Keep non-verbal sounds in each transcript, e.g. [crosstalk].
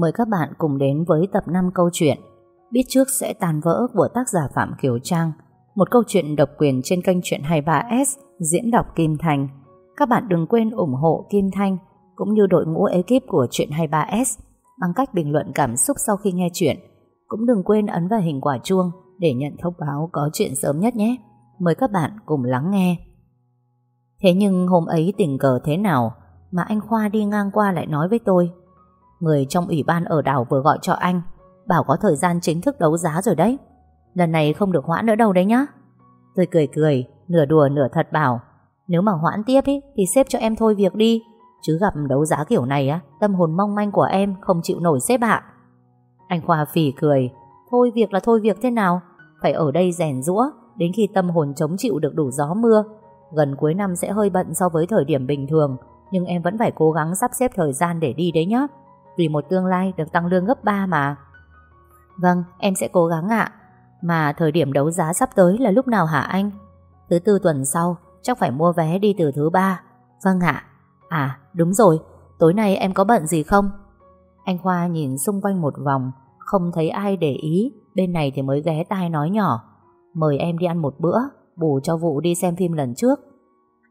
Mời các bạn cùng đến với tập 5 câu chuyện Biết trước sẽ tàn vỡ của tác giả Phạm Kiều Trang Một câu chuyện độc quyền trên kênh Chuyện 23S diễn đọc Kim Thành Các bạn đừng quên ủng hộ Kim Thanh cũng như đội ngũ ekip của Chuyện 23S bằng cách bình luận cảm xúc sau khi nghe chuyện. Cũng đừng quên ấn vào hình quả chuông để nhận thông báo có chuyện sớm nhất nhé. Mời các bạn cùng lắng nghe. Thế nhưng hôm ấy tình cờ thế nào mà anh Khoa đi ngang qua lại nói với tôi Người trong ủy ban ở đảo vừa gọi cho anh Bảo có thời gian chính thức đấu giá rồi đấy. Lần này không được hoãn nữa đâu đấy nhá. Tôi cười cười Nửa đùa nửa thật bảo Nếu mà hoãn tiếp ý, thì xếp cho em thôi việc đi Chứ gặp đấu giá kiểu này á Tâm hồn mong manh của em không chịu nổi xếp ạ. Anh Khoa phì cười Thôi việc là thôi việc thế nào Phải ở đây rèn rũa Đến khi tâm hồn chống chịu được đủ gió mưa Gần cuối năm sẽ hơi bận so với thời điểm bình thường Nhưng em vẫn phải cố gắng sắp xếp thời gian để đi đấy nhé vì một tương lai được tăng lương gấp 3 mà. Vâng, em sẽ cố gắng ạ. Mà thời điểm đấu giá sắp tới là lúc nào hả anh? Thứ tư tuần sau Chắc phải mua vé đi từ thứ ba. Vâng ạ. À đúng rồi, tối nay em có bận gì không? Anh Khoa nhìn xung quanh một vòng Không thấy ai để ý. Bên này thì mới ghé tai nói nhỏ. Mời em đi ăn một bữa Bù cho vụ đi xem phim lần trước.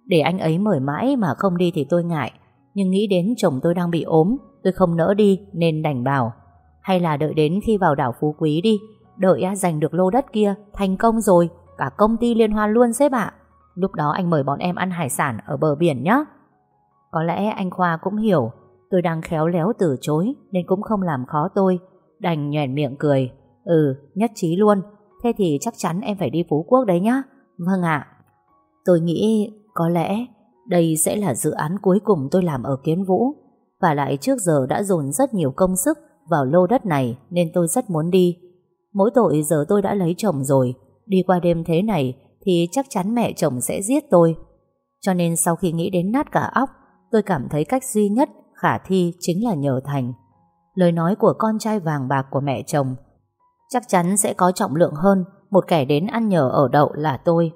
Để anh ấy mời mãi mà không đi thì tôi ngại Nhưng nghĩ đến chồng tôi đang bị ốm Tôi không nỡ đi, nên đành bảo, Hay là đợi đến khi vào đảo Phú Quý đi. Đợi à, giành được lô đất kia, Thành công rồi, Cả công ty liên hoan luôn sếp ạ. Lúc đó anh mời bọn em ăn hải sản ở bờ biển nhé Có lẽ anh Khoa cũng hiểu, Tôi đang khéo léo từ chối, Nên cũng không làm khó tôi, Đành nhoẻn miệng cười Ừ nhất trí luôn. Thế thì chắc chắn em phải đi Phú Quốc đấy nhá. Vâng ạ. Tôi nghĩ có lẽ đây sẽ là dự án cuối cùng tôi làm ở Kiến Vũ và lại trước giờ đã dồn rất nhiều công sức vào lô đất này nên tôi rất muốn đi. Mỗi tội giờ tôi đã lấy chồng rồi, đi qua đêm thế này thì chắc chắn mẹ chồng sẽ giết tôi. Cho nên sau khi nghĩ đến nát cả óc, tôi cảm thấy cách duy nhất khả thi chính là nhờ Thành. Lời nói của con trai vàng bạc của mẹ chồng chắc chắn sẽ có trọng lượng hơn một kẻ đến ăn nhờ ở đậu là tôi.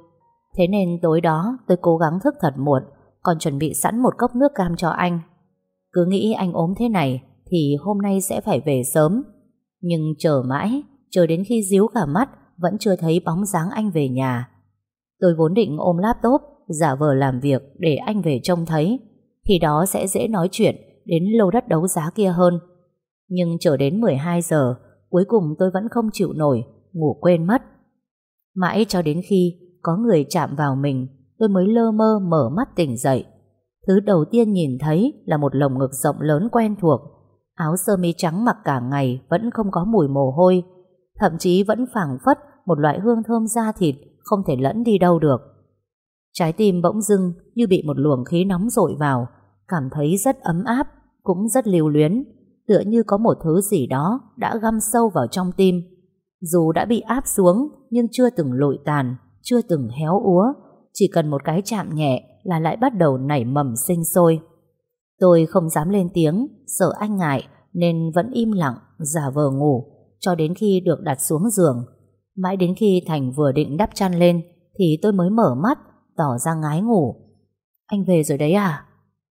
Thế nên tối đó tôi cố gắng thức thật muộn, còn chuẩn bị sẵn một cốc nước cam cho anh. Cứ nghĩ anh ốm thế này thì hôm nay sẽ phải về sớm. Nhưng chờ mãi, chờ đến khi díu cả mắt vẫn chưa thấy bóng dáng anh về nhà. Tôi vốn định ôm laptop, giả vờ làm việc để anh về trông thấy. Thì đó sẽ dễ nói chuyện đến lô đất đấu giá kia hơn. Nhưng chờ đến 12 giờ, cuối cùng tôi vẫn không chịu nổi, ngủ quên mất. Mãi cho đến khi có người chạm vào mình, tôi mới lơ mơ mở mắt tỉnh dậy. Thứ đầu tiên nhìn thấy là một lồng ngực rộng lớn quen thuộc. Áo sơ mi trắng mặc cả ngày vẫn không có mùi mồ hôi. Thậm chí vẫn phảng phất một loại hương thơm da thịt không thể lẫn đi đâu được. Trái tim bỗng dưng như bị một luồng khí nóng dội vào, cảm thấy rất ấm áp, cũng rất lưu luyến, tựa như có một thứ gì đó đã găm sâu vào trong tim. Dù đã bị áp xuống nhưng chưa từng lụi tàn, chưa từng héo úa, chỉ cần một cái chạm nhẹ là lại bắt đầu nảy mầm sinh sôi. Tôi không dám lên tiếng, sợ anh ngại nên vẫn im lặng, giả vờ ngủ, cho đến khi được đặt xuống giường. Mãi đến khi Thành vừa định đắp chăn lên thì tôi mới mở mắt, tỏ ra ngái ngủ. Anh về rồi đấy à?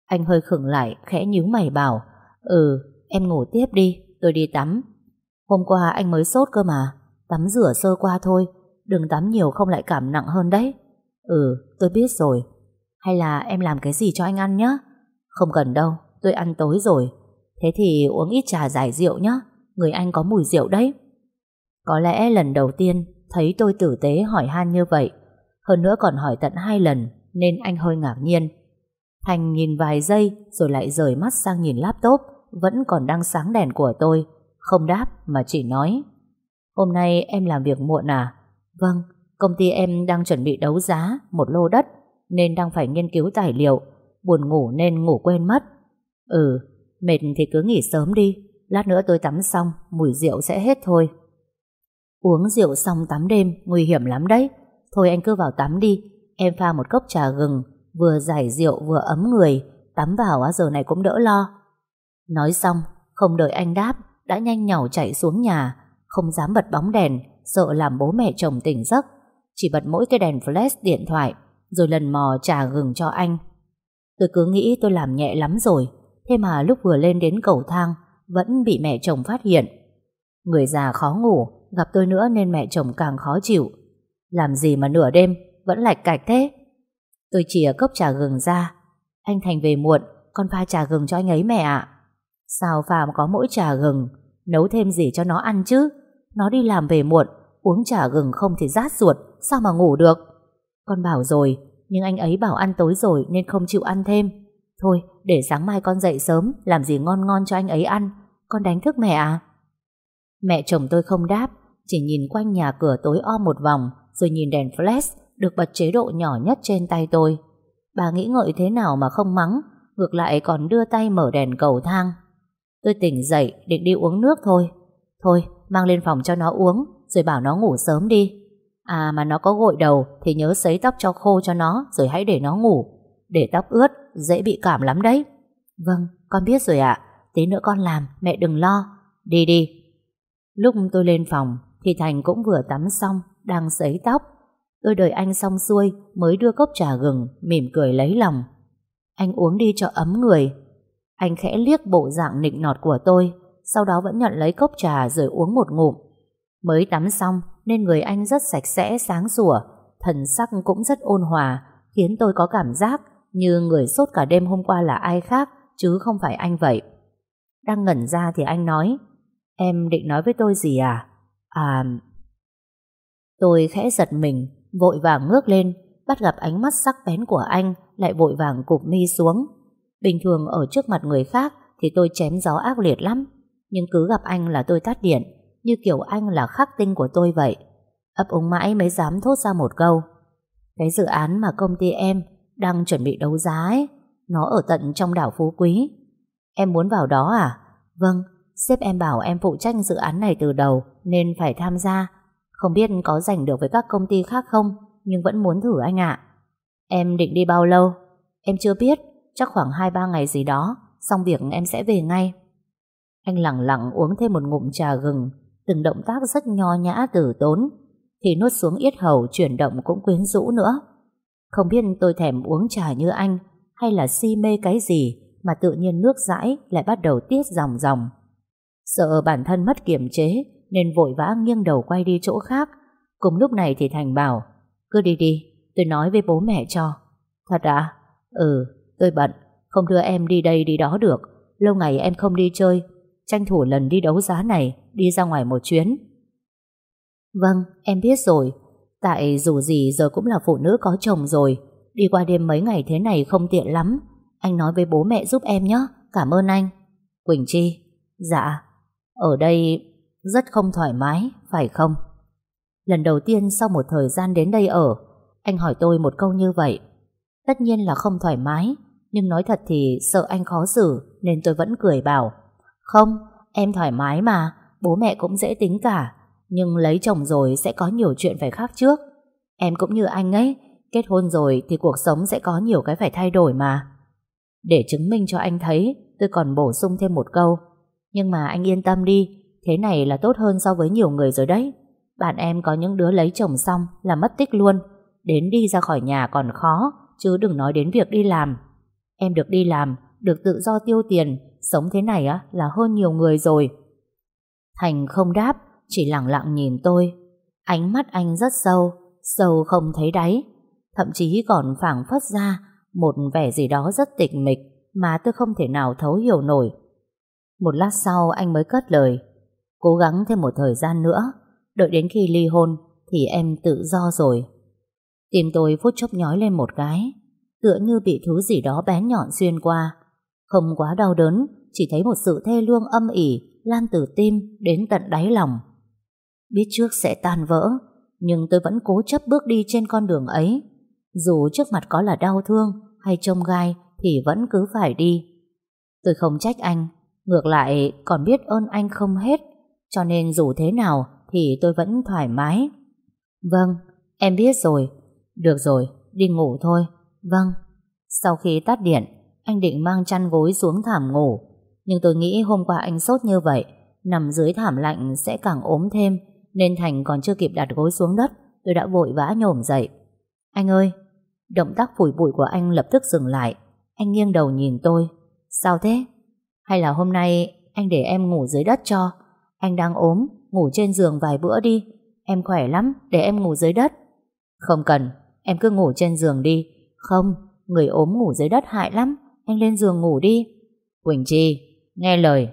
Anh hơi khựng lại, khẽ nhíu mày bảo Ừ, em ngủ tiếp đi, tôi đi tắm. Hôm qua anh mới sốt cơ mà, tắm rửa sơ qua thôi, đừng tắm nhiều không lại cảm nặng hơn đấy. Ừ, tôi biết rồi. Hay là em làm cái gì cho anh ăn nhé? Không cần đâu, tôi ăn tối rồi. Thế thì uống ít trà giải rượu nhé, người anh có mùi rượu đấy. Có lẽ lần đầu tiên thấy tôi tử tế hỏi han như vậy, hơn nữa còn hỏi tận hai lần nên anh hơi ngạc nhiên. Thành nhìn vài giây rồi lại rời mắt sang nhìn laptop vẫn còn đang sáng đèn của tôi, không đáp mà chỉ nói Hôm nay em làm việc muộn à? Vâng, công ty em đang chuẩn bị đấu giá một lô đất nên đang phải nghiên cứu tài liệu. Buồn ngủ nên ngủ quên mất. Ừ, mệt thì cứ nghỉ sớm đi. Lát nữa tôi tắm xong, mùi rượu sẽ hết thôi. Uống rượu xong tắm đêm, nguy hiểm lắm đấy. Thôi anh cứ vào tắm đi. Em pha một cốc trà gừng, vừa giải rượu vừa ấm người. Tắm vào á giờ này cũng đỡ lo. Nói xong, không đợi anh đáp, đã nhanh nhảu chạy xuống nhà, không dám bật bóng đèn, sợ làm bố mẹ chồng tỉnh giấc. Chỉ bật mỗi cái đèn flash điện thoại, rồi lần mò trà gừng cho anh. Tôi cứ nghĩ tôi làm nhẹ lắm rồi, thế mà lúc vừa lên đến cầu thang, vẫn bị mẹ chồng phát hiện. Người già khó ngủ, gặp tôi nữa nên mẹ chồng càng khó chịu. Làm gì mà nửa đêm vẫn lạch cạch thế? Tôi chìa cốc trà gừng ra. Anh Thành về muộn, con pha trà gừng cho anh ấy mẹ ạ. Sao pha có mỗi trà gừng, nấu thêm gì cho nó ăn chứ? Nó đi làm về muộn, uống trà gừng không thì rát ruột, sao mà ngủ được? Con bảo rồi, nhưng anh ấy bảo ăn tối rồi nên không chịu ăn thêm. Thôi, để sáng mai con dậy sớm, làm gì ngon ngon cho anh ấy ăn. Con đánh thức mẹ à? Mẹ chồng tôi không đáp, chỉ nhìn quanh nhà cửa tối om một vòng, rồi nhìn đèn flash được bật chế độ nhỏ nhất trên tay tôi. Bà nghĩ ngợi thế nào mà không mắng, ngược lại còn đưa tay mở đèn cầu thang. Tôi tỉnh dậy định đi uống nước thôi. Thôi, mang lên phòng cho nó uống, rồi bảo nó ngủ sớm đi. À mà nó có gội đầu thì nhớ sấy tóc cho khô cho nó, rồi hãy để nó ngủ. Để tóc ướt, dễ bị cảm lắm đấy. Vâng, con biết rồi ạ. Tí nữa con làm, mẹ đừng lo. Đi đi. Lúc tôi lên phòng, thì Thành cũng vừa tắm xong, đang sấy tóc. Tôi đợi anh xong xuôi mới đưa cốc trà gừng, mỉm cười lấy lòng. Anh uống đi cho ấm người. Anh khẽ liếc bộ dạng nịnh nọt của tôi, sau đó vẫn nhận lấy cốc trà rồi uống một ngụm. Mới tắm xong nên người anh rất sạch sẽ sáng sủa, thần sắc cũng rất ôn hòa, khiến tôi có cảm giác như người sốt cả đêm hôm qua là ai khác chứ không phải anh vậy. Đang ngẩn ra thì anh nói Em định nói với tôi gì à? À... Tôi khẽ giật mình, vội vàng ngước lên, bắt gặp ánh mắt sắc bén của anh, lại vội vàng cụp mi xuống. Bình thường ở trước mặt người khác thì tôi chém gió ác liệt lắm, nhưng cứ gặp anh là tôi tắt điện, như kiểu anh là khắc tinh của tôi vậy. Ấp úng mãi mới dám thốt ra một câu. Cái dự án mà công ty em đang chuẩn bị đấu giá ấy, nó ở tận trong đảo Phú Quý. Em muốn vào đó à? Vâng, sếp em bảo em phụ trách dự án này từ đầu nên phải tham gia. Không biết có giành được với các công ty khác không, nhưng vẫn muốn thử anh ạ. Em định đi bao lâu? Em chưa biết, chắc khoảng 2-3 ngày gì đó, xong việc em sẽ về ngay. Anh lặng lặng uống thêm một ngụm trà gừng, từng động tác rất nho nhã tử tốn, thì nuốt xuống yết hầu chuyển động cũng quyến rũ nữa. Không biết tôi thèm uống trà như anh, hay là si mê cái gì mà tự nhiên nước dãi lại bắt đầu tiết dòng dòng. Sợ bản thân mất kiểm chế nên vội vã nghiêng đầu quay đi chỗ khác. Cùng lúc này thì Thành bảo cứ đi đi, tôi nói với bố mẹ cho. Thật à? Ừ, tôi bận, không đưa em đi đây đi đó được. Lâu ngày em không đi chơi, tranh thủ lần đi đấu giá này, đi ra ngoài một chuyến. Vâng, em biết rồi. Tại dù gì giờ cũng là phụ nữ có chồng rồi, đi qua đêm mấy ngày thế này không tiện lắm. Anh nói với bố mẹ giúp em nhé, cảm ơn anh. Quỳnh Chi, dạ, ở đây rất không thoải mái, phải không? Lần đầu tiên sau một thời gian đến đây ở, anh hỏi tôi một câu như vậy. Tất nhiên là không thoải mái, nhưng nói thật thì sợ anh khó xử nên tôi vẫn cười bảo không, em thoải mái mà, bố mẹ cũng dễ tính cả, nhưng lấy chồng rồi sẽ có nhiều chuyện phải khác trước. Em cũng như anh ấy, kết hôn rồi thì cuộc sống sẽ có nhiều cái phải thay đổi mà. Để chứng minh cho anh thấy, tôi còn bổ sung thêm một câu. Nhưng mà anh yên tâm đi, thế này là tốt hơn so với nhiều người rồi đấy. Bạn em có những đứa lấy chồng xong là mất tích luôn, đến đi ra khỏi nhà còn khó, chứ đừng nói đến việc đi làm. Em được đi làm, được tự do tiêu tiền, sống thế này á là hơn nhiều người rồi. Thành không đáp, chỉ lặng lặng nhìn tôi. Ánh mắt anh rất sâu, sâu không thấy đáy. Thậm chí còn phảng phất ra một vẻ gì đó rất tịch mịch mà tôi không thể nào thấu hiểu nổi. Một lát sau anh mới cất lời. Cố gắng thêm một thời gian nữa, đợi đến khi ly hôn thì em tự do rồi. Tim tôi phút chốc nhói lên một cái, tựa như bị thứ gì đó bén nhọn xuyên qua. Không quá đau đớn, chỉ thấy một sự thê lương âm ỉ lan từ tim đến tận đáy lòng. Biết trước sẽ tan vỡ, nhưng tôi vẫn cố chấp bước đi trên con đường ấy. Dù trước mặt có là đau thương hay trông gai thì vẫn cứ phải đi. Tôi không trách anh, ngược lại còn biết ơn anh không hết, cho nên dù thế nào thì tôi vẫn thoải mái. Vâng, em biết rồi. Được rồi, đi ngủ thôi. Vâng. Sau khi tắt điện, anh định mang chăn gối xuống thảm ngủ. Nhưng tôi nghĩ hôm qua anh sốt như vậy, nằm dưới thảm lạnh sẽ càng ốm thêm, nên Thành còn chưa kịp đặt gối xuống đất, tôi đã vội vã nhổm dậy. Anh ơi! Động tác phủi bụi của anh lập tức dừng lại. Anh nghiêng đầu nhìn tôi. Sao thế? Hay là hôm nay anh để em ngủ dưới đất cho. Anh đang ốm, ngủ trên giường vài bữa đi. Em khỏe lắm, để em ngủ dưới đất. Không cần, em cứ ngủ trên giường đi. Không, người ốm ngủ dưới đất hại lắm. Anh lên giường ngủ đi. Quỳnh Chi, nghe lời.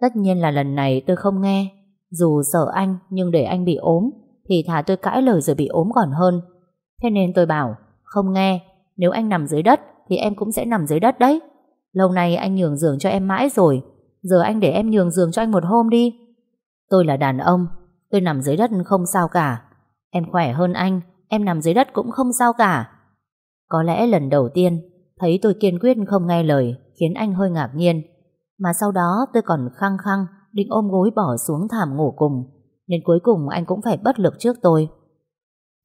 Tất nhiên là lần này tôi không nghe. Dù sợ anh, nhưng để anh bị ốm, thì thà tôi cãi lời rồi bị ốm còn hơn. Thế nên tôi bảo, không nghe, nếu anh nằm dưới đất, thì em cũng sẽ nằm dưới đất đấy. Lâu nay anh nhường giường cho em mãi rồi, giờ anh để em nhường giường cho anh một hôm đi. Tôi là đàn ông, tôi nằm dưới đất không sao cả. Em khỏe hơn anh, em nằm dưới đất cũng không sao cả. Có lẽ lần đầu tiên, thấy tôi kiên quyết không nghe lời, khiến anh hơi ngạc nhiên. Mà sau đó tôi còn khăng khăng định ôm gối bỏ xuống thảm ngủ cùng, nên cuối cùng anh cũng phải bất lực trước tôi.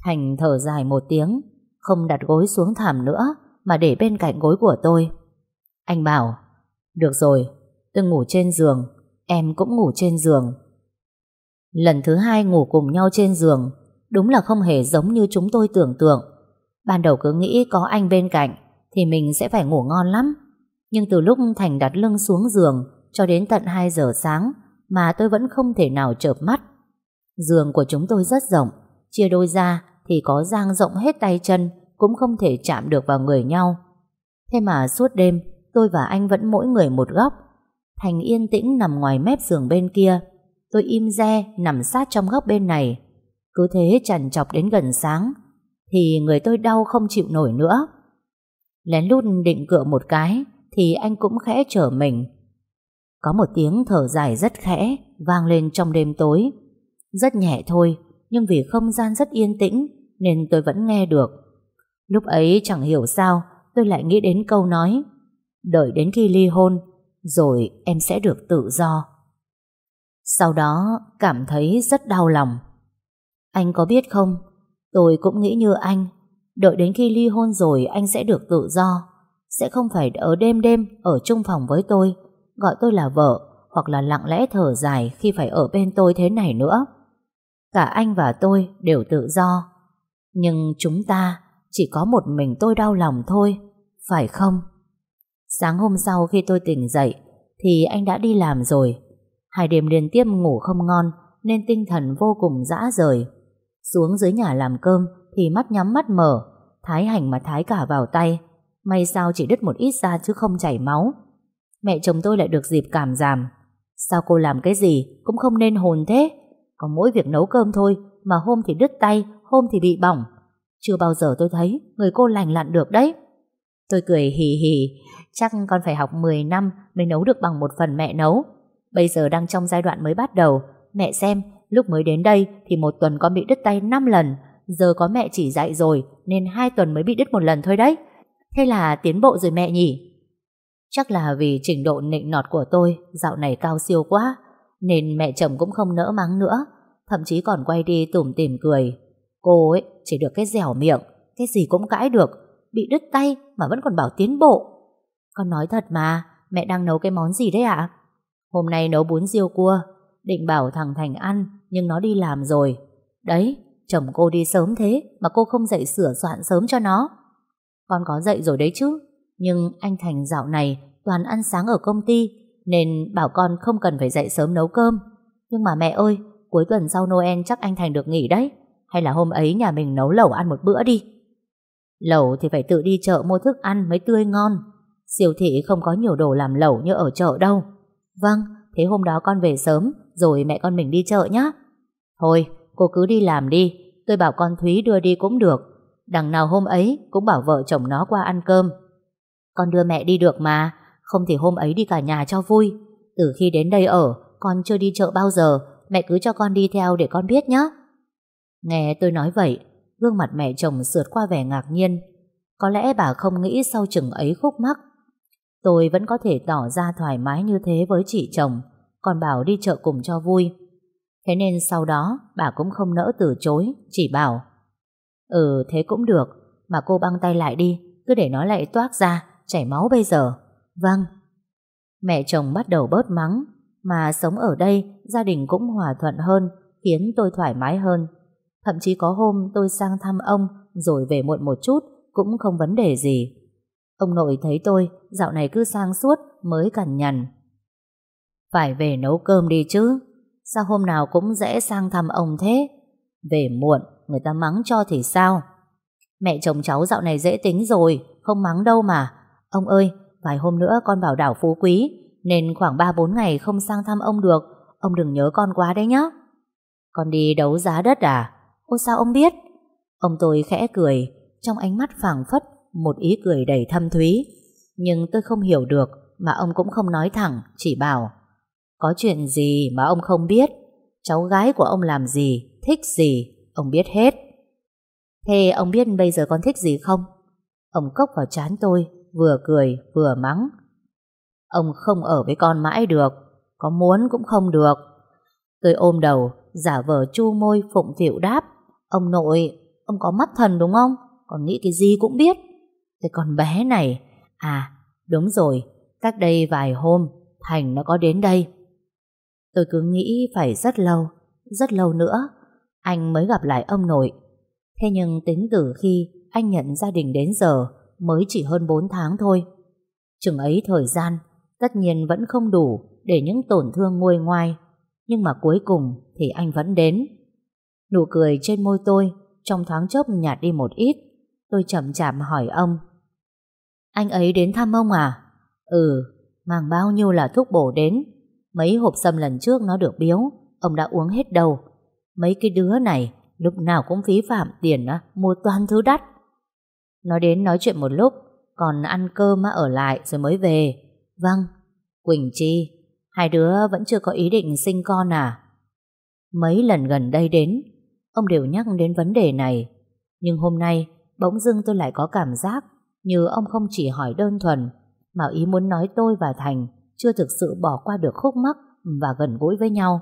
Thành thở dài một tiếng, không đặt gối xuống thảm nữa, mà để bên cạnh gối của tôi. Anh bảo, được rồi, tôi ngủ trên giường, em cũng ngủ trên giường. Lần thứ hai ngủ cùng nhau trên giường, đúng là không hề giống như chúng tôi tưởng tượng. Ban đầu cứ nghĩ có anh bên cạnh, thì mình sẽ phải ngủ ngon lắm. Nhưng từ lúc Thành đặt lưng xuống giường, cho đến tận 2 giờ sáng mà tôi vẫn không thể nào chợp mắt. Giường của chúng tôi rất rộng, chia đôi ra thì có giang rộng hết tay chân cũng không thể chạm được vào người nhau. Thế mà suốt đêm tôi và anh vẫn mỗi người một góc. Thành yên tĩnh nằm ngoài mép giường bên kia. Tôi im re nằm sát trong góc bên này. Cứ thế chằn chọc đến gần sáng thì người tôi đau không chịu nổi nữa. Lén lút định cựa một cái thì anh cũng khẽ trở mình. Có một tiếng thở dài rất khẽ vang lên trong đêm tối. Rất nhẹ thôi, nhưng vì không gian rất yên tĩnh nên tôi vẫn nghe được. Lúc ấy chẳng hiểu sao tôi lại nghĩ đến câu nói đợi đến khi ly hôn rồi em sẽ được tự do. Sau đó cảm thấy rất đau lòng. Anh có biết không, tôi cũng nghĩ như anh, đợi đến khi ly hôn rồi anh sẽ được tự do, sẽ không phải ở đêm đêm ở chung phòng với tôi, gọi tôi là vợ hoặc là lặng lẽ thở dài khi phải ở bên tôi thế này nữa. Cả anh và tôi đều tự do, nhưng chúng ta chỉ có một mình tôi đau lòng thôi, phải không? Sáng hôm sau khi tôi tỉnh dậy thì anh đã đi làm rồi. Hai đêm liên tiếp ngủ không ngon nên tinh thần vô cùng dã rời. Xuống dưới nhà làm cơm thì mắt nhắm mắt mở, thái hành mà thái cả vào tay. May sao chỉ đứt một ít ra chứ không chảy máu. Mẹ chồng tôi lại được dịp cảm giảm. Sao cô làm cái gì cũng không nên hồn thế. Có mỗi việc nấu cơm thôi mà hôm thì đứt tay, hôm thì bị bỏng. Chưa bao giờ tôi thấy người cô lành lặn được đấy. Tôi cười hì hì, chắc con phải học 10 năm mới nấu được bằng một phần mẹ nấu. Bây giờ đang trong giai đoạn mới bắt đầu, mẹ xem, lúc mới đến đây thì một tuần con bị đứt tay 5 lần, giờ có mẹ chỉ dạy rồi nên hai tuần mới bị đứt một lần thôi đấy. Thế là tiến bộ rồi mẹ nhỉ? Chắc là vì trình độ nịnh nọt của tôi dạo này cao siêu quá, nên mẹ chồng cũng không nỡ mắng nữa, thậm chí còn quay đi tủm tỉm cười. Cô ấy chỉ được cái dẻo miệng, cái gì cũng cãi được, bị đứt tay mà vẫn còn bảo tiến bộ. Con nói thật mà, mẹ đang nấu cái món gì đấy ạ? Hôm nay nấu bún riêu cua, định bảo thằng Thành ăn, nhưng nó đi làm rồi. Đấy, chồng cô đi sớm thế mà cô không dậy sửa soạn sớm cho nó. Con có dậy rồi đấy chứ, nhưng anh Thành dạo này toàn ăn sáng ở công ty, nên bảo con không cần phải dậy sớm nấu cơm. Nhưng mà mẹ ơi, cuối tuần sau Noel chắc anh Thành được nghỉ đấy. Hay là hôm ấy nhà mình nấu lẩu ăn một bữa đi. Lẩu thì phải tự đi chợ mua thức ăn mới tươi ngon. Siêu thị không có nhiều đồ làm lẩu như ở chợ đâu. Vâng, thế hôm đó con về sớm, rồi mẹ con mình đi chợ nhé. Thôi, cô cứ đi làm đi, tôi bảo con Thúy đưa đi cũng được. Đằng nào hôm ấy cũng bảo vợ chồng nó qua ăn cơm. Con đưa mẹ đi được mà, không thì hôm ấy đi cả nhà cho vui. Từ khi đến đây ở, con chưa đi chợ bao giờ, mẹ cứ cho con đi theo để con biết nhé. Nghe tôi nói vậy, gương mặt mẹ chồng sượt qua vẻ ngạc nhiên. Có lẽ bà không nghĩ sau chừng ấy khúc mắc. Tôi vẫn có thể tỏ ra thoải mái như thế với chị chồng, còn bảo đi chợ cùng cho vui. Thế nên sau đó bà cũng không nỡ từ chối, chỉ bảo Ừ thế cũng được, mà cô băng tay lại đi, cứ để nó lại toát ra, chảy máu bây giờ. Vâng. Mẹ chồng bắt đầu bớt mắng, mà sống ở đây gia đình cũng hòa thuận hơn, khiến tôi thoải mái hơn. Thậm chí có hôm tôi sang thăm ông rồi về muộn một chút cũng không vấn đề gì. Ông nội thấy tôi dạo này cứ sang suốt mới cằn nhằn. Phải về nấu cơm đi chứ Sao hôm nào cũng dễ sang thăm ông thế Về muộn Người ta mắng cho thì sao? Mẹ chồng cháu dạo này dễ tính rồi, Không mắng đâu mà. Ông ơi, vài hôm nữa con vào đảo Phú Quý, Nên khoảng 3-4 ngày không sang thăm ông được. Ông đừng nhớ con quá đấy nhá. Con đi đấu giá đất à? Ô, sao ông biết? Ông tôi khẽ cười, Trong ánh mắt phảng phất Một ý cười đầy thâm thúy. Nhưng tôi không hiểu được, Mà ông cũng không nói thẳng, Chỉ bảo, Có chuyện gì mà ông không biết? Cháu gái của ông làm gì? Thích gì? Ông biết hết. Thế ông biết bây giờ con thích gì không? Ông cốc vào chán tôi, Vừa cười, vừa mắng. Ông không ở với con mãi được, Có muốn cũng không được. Tôi ôm đầu, Giả vờ chu môi, phụng phịu đáp. Ông nội, Ông có mắt thần đúng không? Còn nghĩ cái gì cũng biết. Thế con bé này À đúng rồi, Cách đây vài hôm, Thành nó có đến đây. Tôi cứ nghĩ phải rất lâu Rất lâu nữa anh mới gặp lại ông nội Thế nhưng tính từ khi anh nhận gia đình đến giờ mới chỉ hơn 4 tháng thôi. Chừng ấy thời gian, tất nhiên vẫn không đủ để những tổn thương nguôi ngoai. Nhưng mà cuối cùng thì anh vẫn đến. Nụ cười trên môi tôi trong thoáng chốc nhạt đi một ít. Tôi chậm chạm hỏi ông. Anh ấy đến thăm ông à? Ừ, mang bao nhiêu là thuốc bổ đến. Mấy hộp sâm lần trước nó được biếu, ông đã uống hết đâu. Mấy cái đứa này lúc nào cũng phí phạm tiền á, mua toàn thứ đắt. Nói đến nói chuyện một lúc, còn ăn cơm ở lại rồi mới về. Vâng, Quỳnh Chi, hai đứa vẫn chưa có ý định sinh con à? Mấy lần gần đây đến, ông đều nhắc đến vấn đề này. Nhưng hôm nay, bỗng dưng tôi lại có cảm giác như ông không chỉ hỏi đơn thuần, mà ý muốn nói tôi và Thành chưa thực sự bỏ qua được khúc mắc và gần gũi với nhau.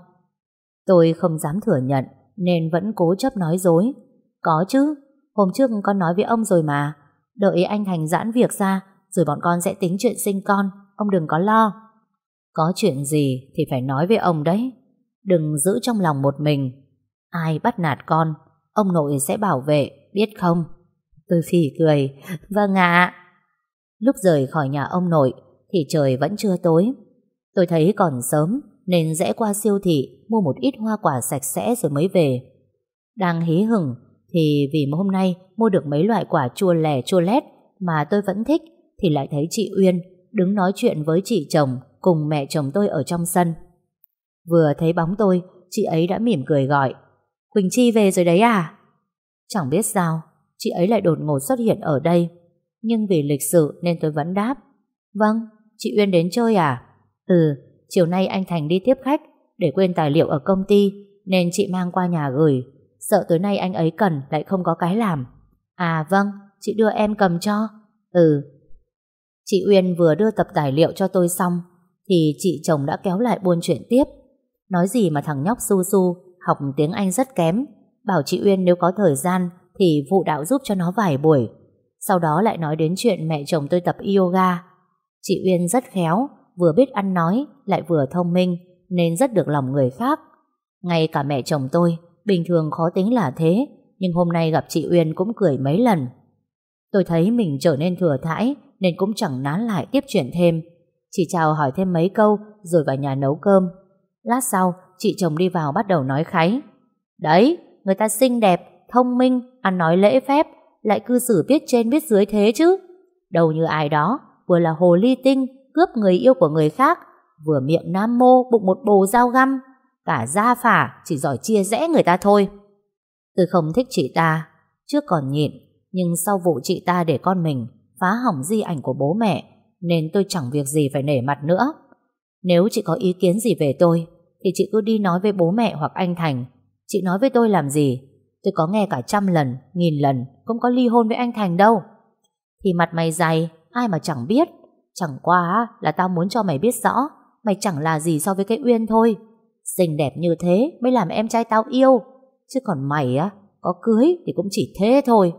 Tôi không dám thừa nhận nên vẫn cố chấp nói dối. Có chứ, hôm trước con nói với ông rồi mà, đợi anh Thành giãn việc ra, rồi bọn con sẽ tính chuyện sinh con, ông đừng có lo. Có chuyện gì thì phải nói với ông đấy, đừng giữ trong lòng một mình. Ai bắt nạt con, ông nội sẽ bảo vệ, biết không? Tôi phỉ cười, vâng ạ. Lúc rời khỏi nhà ông nội thì trời vẫn chưa tối. Tôi thấy còn sớm nên rẽ qua siêu thị mua một ít hoa quả sạch sẽ rồi mới về. Đang hí hửng thì vì hôm nay mua được mấy loại quả chua lẻ chua lét mà tôi vẫn thích thì lại thấy chị Uyên đứng nói chuyện với chị chồng cùng mẹ chồng tôi ở trong sân. Vừa thấy bóng tôi, chị ấy đã mỉm cười gọi. Quỳnh Chi về rồi đấy à? Chẳng biết sao, chị ấy lại đột ngột xuất hiện ở đây. Nhưng vì lịch sự nên tôi vẫn đáp. Vâng, chị Uyên đến chơi à? Ừ, chiều nay anh Thành đi tiếp khách để quên tài liệu ở công ty nên chị mang qua nhà gửi. Sợ tối nay anh ấy cần lại không có cái làm. À vâng, chị đưa em cầm cho. Ừ. Chị Uyên vừa đưa tập tài liệu cho tôi xong thì chị chồng đã kéo lại buôn chuyện tiếp. Nói gì mà thằng nhóc Su Su học tiếng Anh rất kém. Bảo chị Uyên nếu có thời gian thì phụ đạo giúp cho nó vài buổi. Sau đó lại nói đến chuyện mẹ chồng tôi tập yoga. Chị Uyên rất khéo, vừa biết ăn nói, lại vừa thông minh, nên rất được lòng người khác. Ngay cả mẹ chồng tôi, bình thường khó tính là thế, nhưng hôm nay gặp chị Uyên cũng cười mấy lần. Tôi thấy mình trở nên thừa thãi, nên cũng chẳng nán lại tiếp chuyện thêm. Chỉ chào hỏi thêm mấy câu, rồi vào nhà nấu cơm. Lát sau, chị chồng đi vào bắt đầu nói kháy. Đấy, người ta xinh đẹp, thông minh, ăn nói lễ phép, lại cư xử biết trên biết dưới thế chứ. đầu như ai đó, vừa là hồ ly tinh, cướp người yêu của người khác, vừa miệng nam mô bụng một bồ dao găm, cả gia phả chỉ giỏi chia rẽ người ta thôi. Tôi không thích chị ta, trước còn nhịn, nhưng sau vụ chị ta để con mình phá hỏng di ảnh của bố mẹ, nên tôi chẳng việc gì phải nể mặt nữa. Nếu chị có ý kiến gì về tôi, thì chị cứ đi nói với bố mẹ hoặc anh Thành. Chị nói với tôi làm gì? Tôi có nghe cả trăm lần, nghìn lần, cũng có ly hôn với anh Thành đâu. Thì mặt mày dày, ai mà chẳng biết. Chẳng qua là tao muốn cho mày biết rõ, Mày chẳng là gì so với cái Uyên thôi. Xinh đẹp như thế mới làm em trai tao yêu. Chứ còn mày á, Có cưới thì cũng chỉ thế thôi.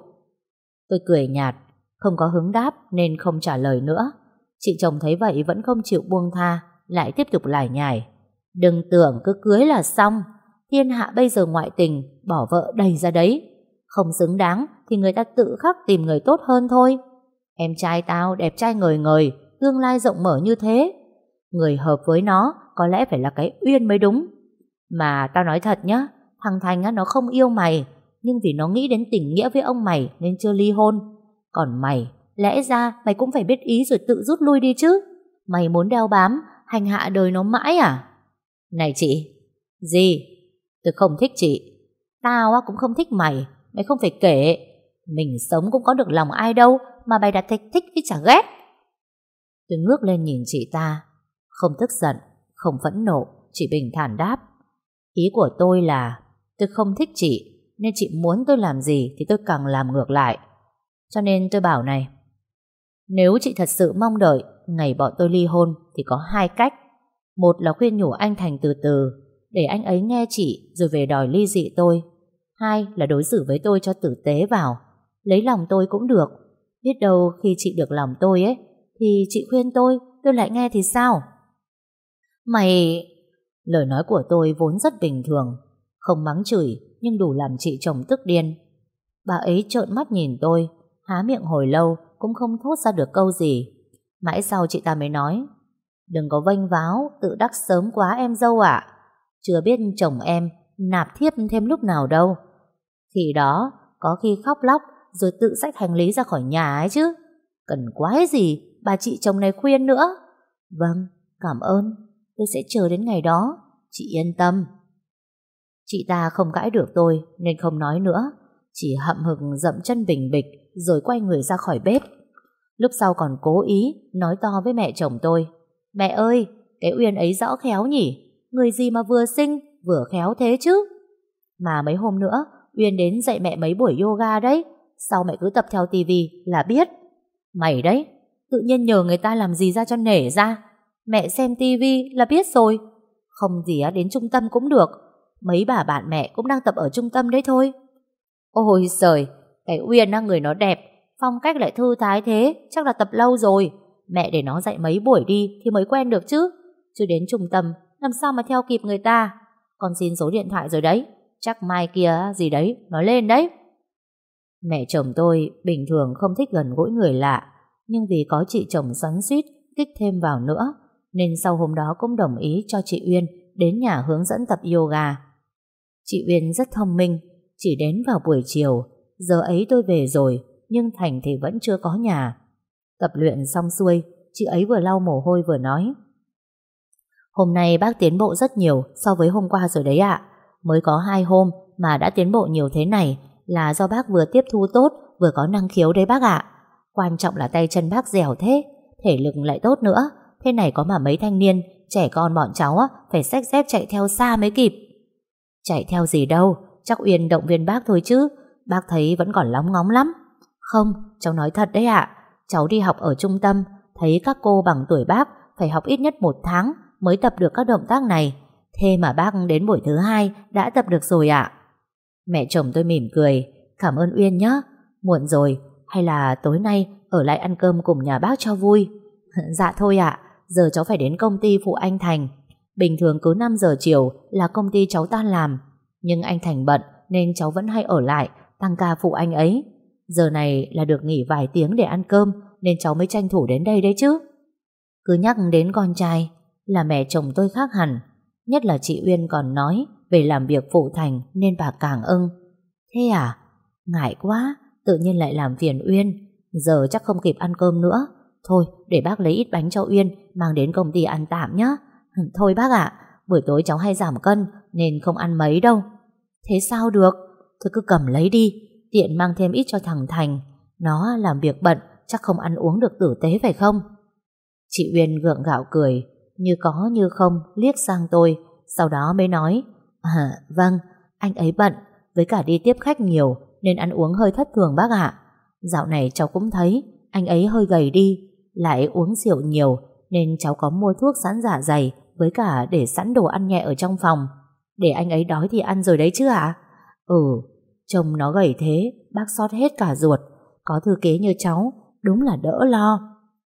Tôi cười nhạt, Không có hứng đáp nên không trả lời nữa. Chị chồng thấy vậy vẫn không chịu buông tha, Lại tiếp tục lải nhải. Đừng tưởng cứ cưới là xong, Thiên hạ bây giờ ngoại tình, Bỏ vợ đầy ra đấy. Không xứng đáng thì người ta tự khắc tìm người tốt hơn thôi. Em trai tao đẹp trai ngời ngời tương lai rộng mở như thế. Người hợp với nó có lẽ phải là cái Uyên mới đúng. Mà tao nói thật nhá, thằng Thành á, nó không yêu mày, nhưng vì nó nghĩ đến tình nghĩa với ông mày nên chưa ly hôn. Còn mày, lẽ ra mày cũng phải biết ý rồi tự rút lui đi chứ. Mày muốn đeo bám, hành hạ đời nó mãi à? Này chị, gì? Tôi không thích chị. Tao á, cũng không thích mày, mày không phải kể. Mình sống cũng có được lòng ai đâu mà mày đã thích thích với chả ghét. Tôi ngước lên nhìn chị ta, không tức giận, không phẫn nộ, chỉ bình thản đáp. Ý của tôi là tôi không thích chị, nên chị muốn tôi làm gì thì tôi càng làm ngược lại. Cho nên tôi bảo này, nếu chị thật sự mong đợi ngày bọn tôi ly hôn thì có hai cách. Một là khuyên nhủ anh Thành từ từ, để anh ấy nghe chị rồi về đòi ly dị tôi. Hai là đối xử với tôi cho tử tế vào, lấy lòng tôi cũng được. Biết đâu khi chị được lòng tôi ấy, thì chị khuyên tôi, tôi lại nghe thì sao? Mày... Lời nói của tôi vốn rất bình thường, không mắng chửi nhưng đủ làm chị chồng tức điên. Bà ấy trợn mắt nhìn tôi, há miệng hồi lâu cũng không thốt ra được câu gì. Mãi sau chị ta mới nói, đừng có vênh váo, tự đắc sớm quá em dâu ạ. Chưa biết chồng em nạp thiếp thêm lúc nào đâu. Thì đó, có khi khóc lóc rồi tự xách hành lý ra khỏi nhà ấy chứ. Cần quái gì bà chị chồng này khuyên nữa. Vâng, cảm ơn. Tôi sẽ chờ đến ngày đó. Chị yên tâm. Chị ta không cãi được tôi nên không nói nữa. Chỉ hậm hực dậm chân bình bịch rồi quay người ra khỏi bếp. Lúc sau còn cố ý nói to với mẹ chồng tôi. Mẹ ơi, cái Uyên ấy rõ khéo nhỉ? Người gì mà vừa xinh, vừa khéo thế chứ? Mà mấy hôm nữa, Uyên đến dạy mẹ mấy buổi yoga đấy. Sau mẹ cứ tập theo tivi là biết. Mày đấy, tự nhiên nhờ người ta làm gì ra cho nể ra. Mẹ xem tivi là biết rồi. Không gì á, đến trung tâm cũng được. Mấy bà bạn mẹ cũng đang tập ở trung tâm đấy thôi. Ôi giời, cái Uyên á người nó đẹp, phong cách lại thư thái thế, chắc là tập lâu rồi. Mẹ để nó dạy mấy buổi đi thì mới quen được chứ. Chứ đến trung tâm, làm sao mà theo kịp người ta. Con xin số điện thoại rồi đấy, chắc mai kia gì đấy, nói lên đấy. Mẹ chồng tôi bình thường không thích gần gũi người lạ, nhưng vì có chị chồng xoắn suýt kích thêm vào nữa, nên sau hôm đó cũng đồng ý cho chị Uyên đến nhà hướng dẫn tập yoga. Chị Uyên rất thông minh, chỉ đến vào buổi chiều, giờ ấy tôi về rồi, nhưng Thành thì vẫn chưa có nhà. Tập luyện xong xuôi, chị ấy vừa lau mồ hôi vừa nói. Hôm nay bác tiến bộ rất nhiều so với hôm qua rồi đấy ạ. Mới có hai hôm mà đã tiến bộ nhiều thế này là do bác vừa tiếp thu tốt vừa có năng khiếu đấy bác ạ. Quan trọng là tay chân bác dẻo thế, thể lực lại tốt nữa. Thế này có mà mấy thanh niên, trẻ con bọn cháu á, phải xách dép chạy theo xa mới kịp. Chạy theo gì đâu, chắc Uyên động viên bác thôi chứ. Bác thấy vẫn còn lóng ngóng lắm. Không, cháu nói thật đấy ạ. Cháu đi học ở trung tâm, thấy các cô bằng tuổi bác phải học ít nhất một tháng mới tập được các động tác này. Thế mà bác đến buổi thứ hai đã tập được rồi ạ. Mẹ chồng tôi mỉm cười, cảm ơn Uyên nhé. Muộn rồi, hay là tối nay ở lại ăn cơm cùng nhà bác cho vui? [laughs] dạ thôi ạ, giờ cháu phải đến công ty phụ anh Thành. Bình thường cứ 5 giờ chiều là công ty cháu tan làm. Nhưng anh Thành bận nên cháu vẫn hay ở lại, tăng ca phụ anh ấy. Giờ này là được nghỉ vài tiếng để ăn cơm nên cháu mới tranh thủ đến đây đấy chứ. Cứ nhắc đến con trai là mẹ chồng tôi khác hẳn. Nhất là chị Uyên còn nói về làm việc phụ Thành nên bà càng ưng. Thế à? Ngại quá, tự nhiên lại làm phiền Uyên. Giờ chắc không kịp ăn cơm nữa. Thôi, để bác lấy ít bánh cho Uyên mang đến công ty ăn tạm nhé. Ừ, thôi bác ạ, buổi tối cháu hay giảm cân nên không ăn mấy đâu. Thế sao được? Thôi cứ cầm lấy đi, tiện mang thêm ít cho thằng Thành. Nó làm việc bận, chắc không ăn uống được tử tế phải không? Chị Uyên gượng gạo cười, như có như không liếc sang tôi, sau đó mới nói, À, vâng, anh ấy bận, với cả đi tiếp khách nhiều nên ăn uống hơi thất thường bác ạ. Dạo này cháu cũng thấy anh ấy hơi gầy đi, lại uống rượu nhiều nên cháu có mua thuốc sẵn dạ dày với cả để sẵn đồ ăn nhẹ ở trong phòng. Để anh ấy đói thì ăn rồi đấy chứ ạ? Ừ, chồng nó gầy thế, bác xót hết cả ruột. Có thư kế như cháu, đúng là đỡ lo.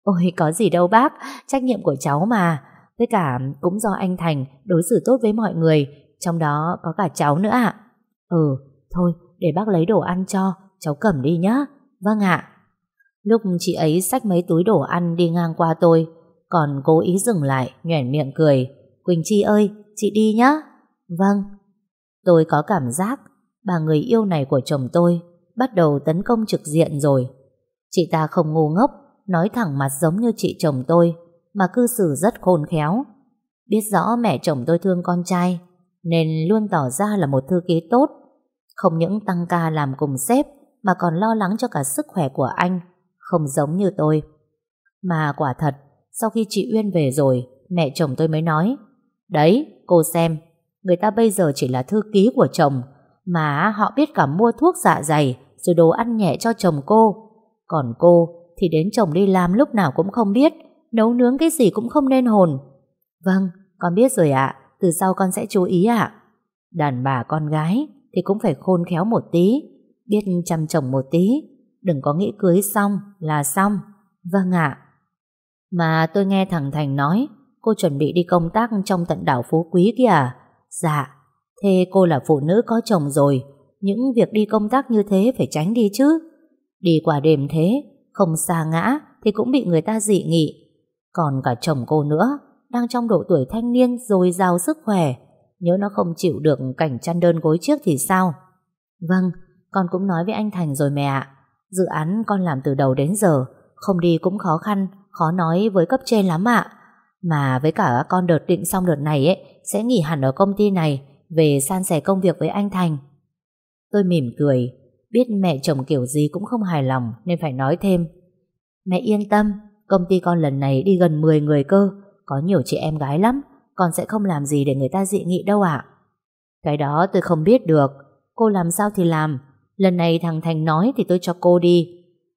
Ôi có gì đâu bác, trách nhiệm của cháu mà. Với cả cũng do anh Thành đối xử tốt với mọi người, trong đó có cả cháu nữa ạ. Ừ, thôi để bác lấy đồ ăn cho, cháu cầm đi nhá. Vâng ạ. Lúc chị ấy xách mấy túi đồ ăn đi ngang qua tôi, còn cố ý dừng lại, nhoẻn miệng cười. Quỳnh Chi ơi, chị đi nhá. Vâng. Tôi có cảm giác bà người yêu này của chồng tôi bắt đầu tấn công trực diện rồi. Chị ta không ngu ngốc, nói thẳng mặt giống như chị chồng tôi, mà cư xử rất khôn khéo. Biết rõ mẹ chồng tôi thương con trai, nên luôn tỏ ra là một thư ký tốt. Không những tăng ca làm cùng sếp, mà còn lo lắng cho cả sức khỏe của anh, không giống như tôi. Mà quả thật, sau khi chị Uyên về rồi, mẹ chồng tôi mới nói, Đấy, cô xem, người ta bây giờ chỉ là thư ký của chồng, mà họ biết cả mua thuốc dạ dày, rồi đồ ăn nhẹ cho chồng cô. Còn cô thì đến chồng đi làm lúc nào cũng không biết, nấu nướng cái gì cũng không nên hồn. Vâng, con biết rồi ạ, từ sau con sẽ chú ý ạ. Đàn bà con gái thì cũng phải khôn khéo một tí, biết chăm chồng một tí, đừng có nghĩ cưới xong là xong. Vâng ạ. Mà tôi nghe thằng Thành nói, cô chuẩn bị đi công tác trong tận đảo Phú Quý kìa. Dạ, thế cô là phụ nữ có chồng rồi, những việc đi công tác như thế phải tránh đi chứ. Đi qua đêm thế, không xa ngã thì cũng bị người ta dị nghị. Còn cả chồng cô nữa, đang trong độ tuổi thanh niên rồi giàu sức khỏe, nhớ nó không chịu được cảnh chăn đơn gối trước thì sao? Vâng, con cũng nói với anh Thành rồi mẹ ạ. Dự án con làm từ đầu đến giờ, không đi cũng khó khăn, khó nói với cấp trên lắm ạ. Mà với cả con đợt định xong đợt này ấy, sẽ nghỉ hẳn ở công ty này, về san sẻ công việc với anh Thành. Tôi mỉm cười, biết mẹ chồng kiểu gì cũng không hài lòng nên phải nói thêm. Mẹ yên tâm, công ty con lần này đi gần 10 người cơ, có nhiều chị em gái lắm, con sẽ không làm gì để người ta dị nghị đâu ạ. Cái đó tôi không biết được, cô làm sao thì làm, lần này thằng Thành nói thì tôi cho cô đi.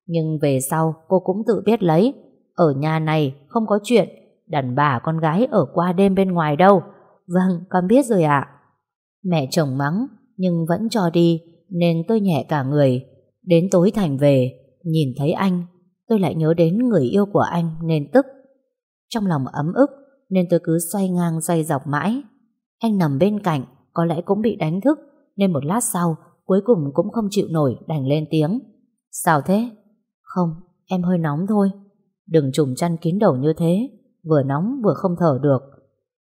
Nhưng về sau cô cũng tự biết lấy, ở nhà này không có chuyện đàn bà con gái ở qua đêm bên ngoài đâu. Vâng, con biết rồi ạ. Mẹ chồng mắng, nhưng vẫn cho đi, nên tôi nhẹ cả người. Đến tối Thành về, nhìn thấy anh, tôi lại nhớ đến người yêu của anh nên tức. Trong lòng ấm ức, nên tôi cứ xoay ngang xoay dọc mãi. Anh nằm bên cạnh, có lẽ cũng bị đánh thức, nên một lát sau, cuối cùng cũng không chịu nổi đành lên tiếng. Sao thế? Không, em hơi nóng thôi. Đừng trùm chăn kín đầu như thế, vừa nóng vừa không thở được.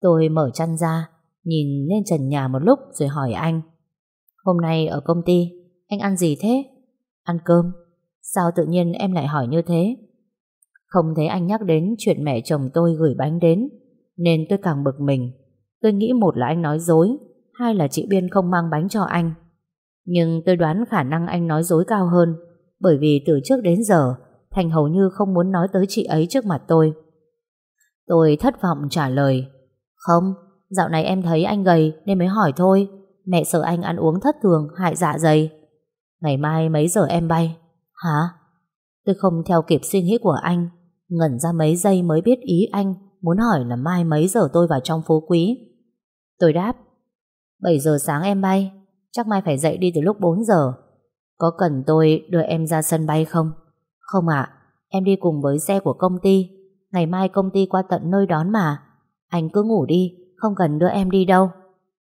Tôi mở chăn ra, nhìn lên trần nhà một lúc rồi hỏi anh. Hôm nay ở công ty, anh ăn gì thế? Ăn cơm. Sao tự nhiên em lại hỏi như thế? Không thấy anh nhắc đến chuyện mẹ chồng tôi gửi bánh đến, nên tôi càng bực mình. Tôi nghĩ một là anh nói dối, hai là chị Biên không mang bánh cho anh. Nhưng tôi đoán khả năng anh nói dối cao hơn, bởi vì từ trước đến giờ, Thành hầu như không muốn nói tới chị ấy trước mặt tôi. Tôi thất vọng trả lời Không, dạo này em thấy anh gầy Nên mới hỏi thôi Mẹ sợ anh ăn uống thất thường hại dạ dày Ngày mai mấy giờ em bay Hả? Tôi không theo kịp suy nghĩ của anh Ngẩn ra mấy giây mới biết ý anh Muốn hỏi là mai mấy giờ tôi vào trong phố quý? Tôi đáp 7 giờ sáng em bay Chắc mai phải dậy đi từ lúc 4 giờ. Có cần tôi đưa em ra sân bay không? Không ạ Em đi cùng với xe của công ty. Ngày mai công ty qua tận nơi đón mà. Anh cứ ngủ đi Không cần đưa em đi đâu.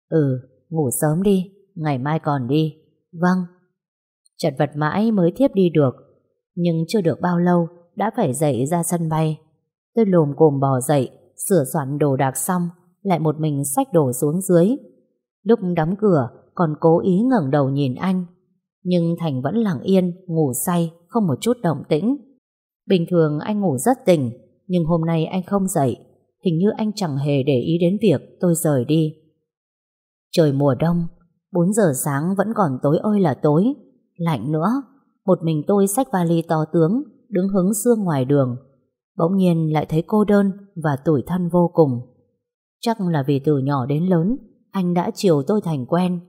Ừ, ngủ sớm đi Ngày mai còn đi. Vâng. Chật vật mãi mới thiếp đi được Nhưng chưa được bao lâu Đã phải dậy ra sân bay. Tôi lồm cồm bò dậy, Sửa soạn đồ đạc xong, Lại một mình xách đồ xuống dưới. Lúc đóng cửa, còn cố ý ngẩng đầu nhìn anh, Nhưng Thành vẫn lặng yên, Ngủ say, Không một chút động tĩnh. Bình thường anh ngủ rất tỉnh, nhưng hôm nay anh không dậy, Hình như anh chẳng hề để ý đến việc tôi rời đi. Trời mùa đông 4 giờ sáng vẫn còn tối ơi là tối. Lạnh nữa, Một mình tôi xách vali to tướng, Đứng hứng xương ngoài đường. Bỗng nhiên lại thấy cô đơn Và tủi thân vô cùng Chắc là vì từ nhỏ đến lớn, Anh đã chiều tôi thành quen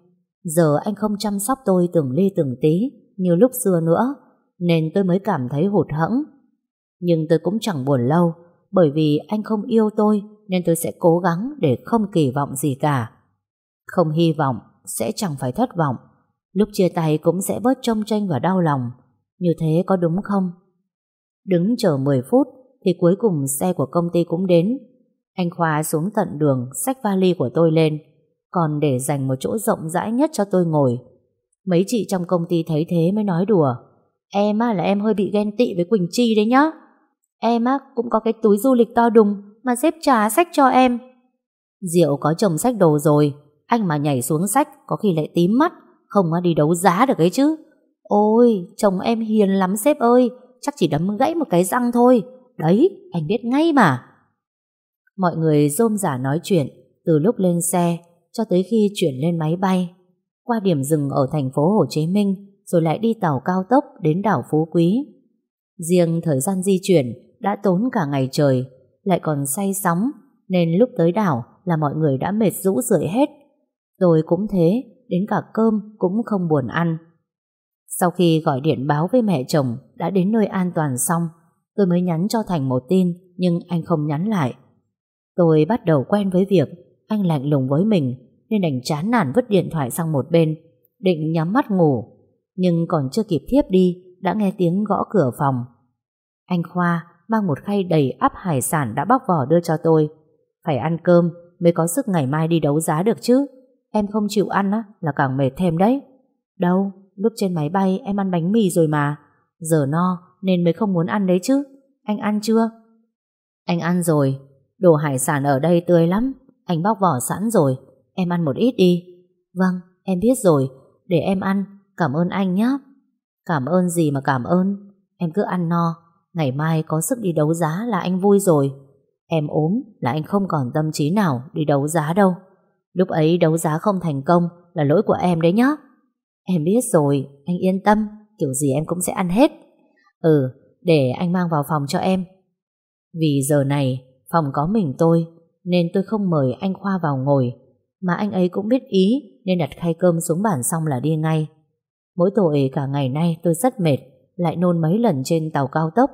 Giờ anh không chăm sóc tôi từng ly từng tí Như lúc xưa nữa, Nên tôi mới cảm thấy hụt hẫng nhưng tôi cũng chẳng buồn lâu, bởi vì anh không yêu tôi nên tôi sẽ cố gắng để không kỳ vọng gì cả. Không hy vọng sẽ chẳng phải thất vọng. Lúc chia tay cũng sẽ bớt trông tranh và đau lòng. Như thế có đúng không? Đứng chờ 10 phút thì cuối cùng xe của công ty cũng đến. Anh Khoa xuống tận đường xách vali của tôi lên còn để dành một chỗ rộng rãi nhất cho tôi ngồi. Mấy chị trong công ty thấy thế mới nói đùa. Em á là em hơi bị ghen tị với Quỳnh Chi đấy nhá. Em á cũng có cái túi du lịch to đùng mà xếp trà sách cho em. Diệu có chồng sách đồ rồi, anh mà nhảy xuống sách có khi lại tím mắt, không đi đấu giá được ấy chứ. Ôi, chồng em hiền lắm sếp ơi, chắc chỉ đấm gãy một cái răng thôi. Đấy, anh biết ngay mà. Mọi người rôm rả nói chuyện, từ lúc lên xe cho tới khi chuyển lên máy bay, qua điểm dừng ở thành phố Hồ Chí Minh, rồi lại đi tàu cao tốc đến đảo Phú Quý. Riêng thời gian di chuyển đã tốn cả ngày trời, lại còn say sóng, nên lúc tới đảo là mọi người đã mệt rũ rượi hết. Tôi cũng thế, đến cả cơm cũng không buồn ăn. Sau khi gọi điện báo với mẹ chồng đã đến nơi an toàn xong, tôi mới nhắn cho Thành một tin, nhưng anh không nhắn lại. Tôi bắt đầu quen với việc anh lạnh lùng với mình, nên đành chán nản vứt điện thoại sang một bên, định nhắm mắt ngủ. Nhưng còn chưa kịp thiếp đi, đã nghe tiếng gõ cửa phòng. Anh Khoa mang một khay đầy ắp hải sản đã bóc vỏ đưa cho tôi. Phải ăn cơm mới có sức ngày mai đi đấu giá được chứ. Em không chịu ăn á, là càng mệt thêm đấy. Đâu, lúc trên máy bay em ăn bánh mì rồi mà. Giờ no nên mới không muốn ăn đấy chứ. Anh ăn chưa? Anh ăn rồi. Đồ hải sản ở đây tươi lắm. Anh bóc vỏ sẵn rồi. Em ăn một ít đi. Vâng, em biết rồi. Để em ăn. Cảm ơn anh nhé. Cảm ơn gì mà cảm ơn. Em cứ ăn no. Ngày mai có sức đi đấu giá là anh vui rồi. Em ốm là anh không còn tâm trí nào đi đấu giá đâu. Lúc ấy đấu giá không thành công là lỗi của em đấy nhá. Em biết rồi, anh yên tâm, kiểu gì em cũng sẽ ăn hết. Ừ, để anh mang vào phòng cho em. Vì giờ này, phòng có mình tôi, nên tôi không mời anh Khoa vào ngồi, mà anh ấy cũng biết ý nên đặt khay cơm xuống bàn xong là đi ngay. Mỗi tội cả ngày nay tôi rất mệt, lại nôn mấy lần trên tàu cao tốc,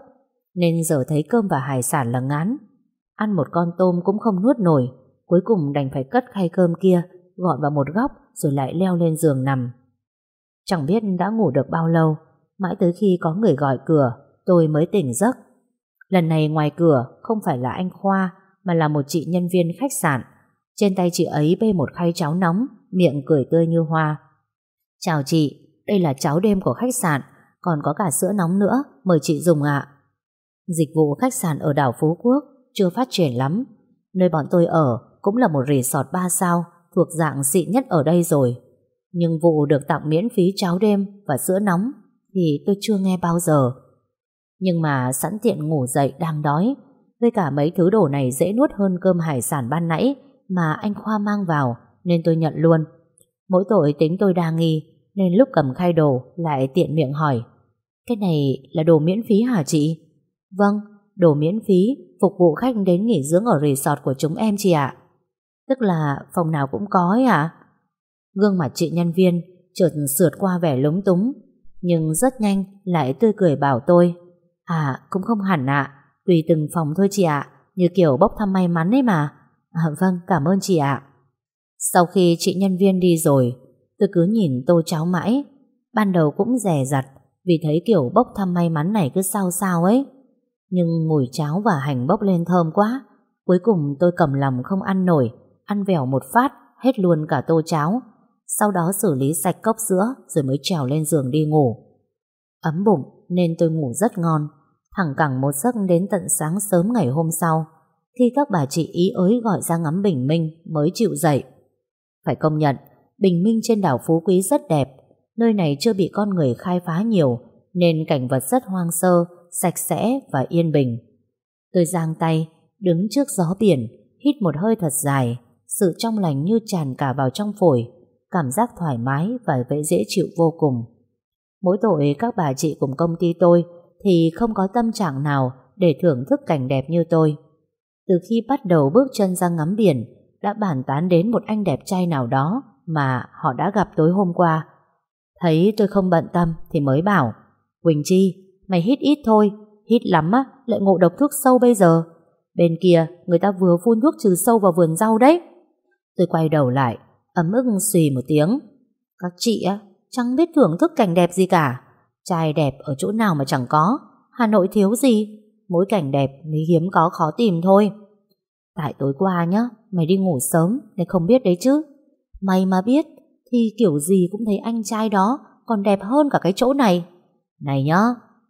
nên giờ thấy cơm và hải sản là ngán. Ăn một con tôm cũng không nuốt nổi, cuối cùng đành phải cất khay cơm kia, gọn vào một góc rồi lại leo lên giường nằm. Chẳng biết đã ngủ được bao lâu, mãi tới khi có người gọi cửa, tôi mới tỉnh giấc. Lần này ngoài cửa không phải là anh Khoa, mà là một chị nhân viên khách sạn. Trên tay chị ấy bê một khay cháo nóng, miệng cười tươi như hoa. Chào chị, đây là cháo đêm của khách sạn, còn có cả sữa nóng nữa, mời chị dùng ạ. Dịch vụ khách sạn ở đảo Phú Quốc chưa phát triển lắm. Nơi bọn tôi ở cũng là một resort 3 sao thuộc dạng xịn nhất ở đây rồi. Nhưng vụ được tặng miễn phí cháo đêm và sữa nóng thì tôi chưa nghe bao giờ. Nhưng mà sẵn tiện ngủ dậy đang đói, với cả mấy thứ đồ này dễ nuốt hơn cơm hải sản ban nãy mà anh Khoa mang vào nên tôi nhận luôn. Mỗi tội tính tôi đa nghi nên lúc cầm khay đồ lại tiện miệng hỏi Cái này là đồ miễn phí hả chị? Vâng, đồ miễn phí phục vụ khách đến nghỉ dưỡng ở resort của chúng em chị ạ. Tức là phòng nào cũng có ấy à? Gương mặt chị nhân viên chợt sượt qua vẻ lúng túng nhưng rất nhanh lại tươi cười bảo tôi À cũng không hẳn ạ Tùy từng phòng thôi chị ạ Như kiểu bốc thăm may mắn ấy mà. À, Vâng cảm ơn chị ạ. Sau khi chị nhân viên đi rồi Tôi cứ nhìn tô cháo mãi Ban đầu cũng rẻ rặt Vì thấy kiểu bốc thăm may mắn này cứ sao sao ấy. Nhưng mùi cháo và hành bốc lên thơm quá Cuối cùng tôi cầm lòng không ăn nổi Ăn vèo một phát Hết luôn cả tô cháo. Sau đó xử lý sạch cốc sữa Rồi mới trèo lên giường đi ngủ. Ấm bụng nên tôi ngủ rất ngon. Thẳng cẳng một giấc đến tận sáng sớm ngày hôm sau, khi các bà chị ý ới gọi ra ngắm bình minh mới chịu dậy. Phải công nhận, bình minh trên đảo Phú Quý rất đẹp, nơi này chưa bị con người khai phá nhiều, nên cảnh vật rất hoang sơ, sạch sẽ và yên bình. Tôi giang tay, đứng trước gió biển, hít một hơi thật dài, sự trong lành như tràn cả vào trong phổi, cảm giác thoải mái và dễ dễ chịu vô cùng. Mỗi tội các bà chị cùng công ty tôi thì không có tâm trạng nào để thưởng thức cảnh đẹp như tôi. Từ khi bắt đầu bước chân ra ngắm biển, đã bàn tán đến một anh đẹp trai nào đó mà họ đã gặp tối hôm qua. Thấy tôi không bận tâm thì mới bảo Quỳnh Chi, mày hít ít thôi, hít lắm á, lại ngộ độc thuốc sâu bây giờ. Bên kia, người ta vừa phun thuốc trừ sâu vào vườn rau đấy. Tôi quay đầu lại, ấm ức xì một tiếng. Các chị á, chẳng biết thưởng thức cảnh đẹp gì cả. Trai đẹp ở chỗ nào mà chẳng có. Hà Nội thiếu gì? Mỗi cảnh đẹp mới hiếm có khó tìm thôi. Tại tối qua nhá Mày đi ngủ sớm nên không biết đấy chứ. Mày mà biết Thì kiểu gì cũng thấy anh trai đó Còn đẹp hơn cả cái chỗ này. Này nhá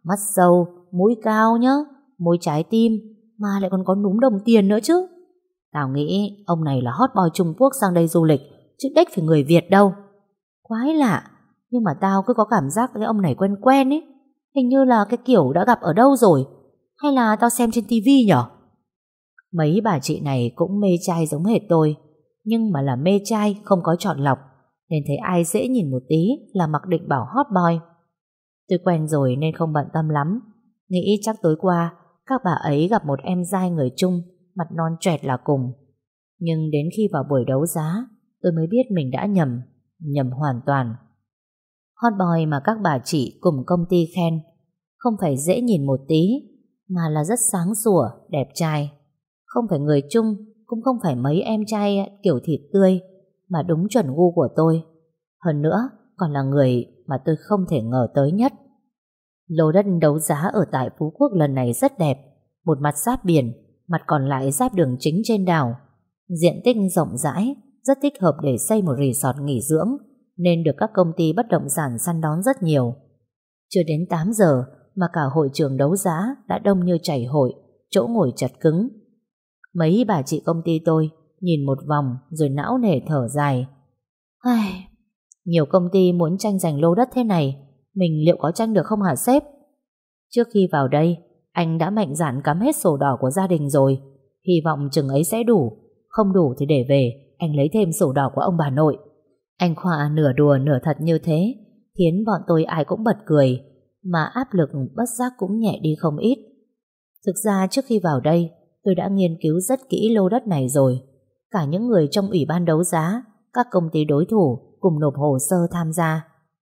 Mắt sâu, mũi cao nhá Môi trái tim Mà lại còn có núm đồng tiền nữa chứ. Tao nghĩ ông này là hot boy Trung Quốc sang đây du lịch, chứ đếch phải người Việt đâu. Quái lạ, nhưng mà tao cứ có cảm giác cái ông này quen quen ấy. Hình như là cái kiểu đã gặp ở đâu rồi, hay là tao xem trên tivi nhở? Mấy bà chị này cũng mê trai giống hệt tôi, nhưng mà là mê trai không có chọn lọc, nên thấy ai dễ nhìn một tí là mặc định bảo hot boy. Tôi quen rồi nên không bận tâm lắm, nghĩ chắc tối qua các bà ấy gặp một em dai người Trung, mặt non trẹt là cùng. Nhưng đến khi vào buổi đấu giá, tôi mới biết mình đã nhầm, nhầm hoàn toàn. Hot boy mà các bà chị cùng công ty khen, không phải dễ nhìn một tí, mà là rất sáng sủa, đẹp trai. Không phải người Trung, cũng không phải mấy em trai kiểu thịt tươi, mà đúng chuẩn gu của tôi. Hơn nữa, còn là người mà tôi không thể ngờ tới nhất. Lô đất đấu giá ở tại Phú Quốc lần này rất đẹp, một mặt giáp biển, mặt còn lại giáp đường chính trên đảo. Diện tích rộng rãi, rất thích hợp để xây một resort nghỉ dưỡng, nên được các công ty bất động sản săn đón rất nhiều. Chưa đến 8 giờ mà cả hội trường đấu giá đã đông như chảy hội, chỗ ngồi chật cứng. Mấy bà chị công ty tôi nhìn một vòng rồi não nề thở dài. Ai... Nhiều công ty muốn tranh giành lô đất thế này, mình liệu có tranh được không hả sếp? Trước khi vào đây, anh đã mạnh dạn cắm hết sổ đỏ của gia đình rồi. Hy vọng chừng ấy sẽ đủ. Không đủ thì để về, anh lấy thêm sổ đỏ của ông bà nội. Anh Khoa nửa đùa nửa thật như thế, khiến bọn tôi ai cũng bật cười, mà áp lực bất giác cũng nhẹ đi không ít. Thực ra trước khi vào đây, tôi đã nghiên cứu rất kỹ lô đất này rồi. Cả những người trong ủy ban đấu giá, các công ty đối thủ cùng nộp hồ sơ tham gia.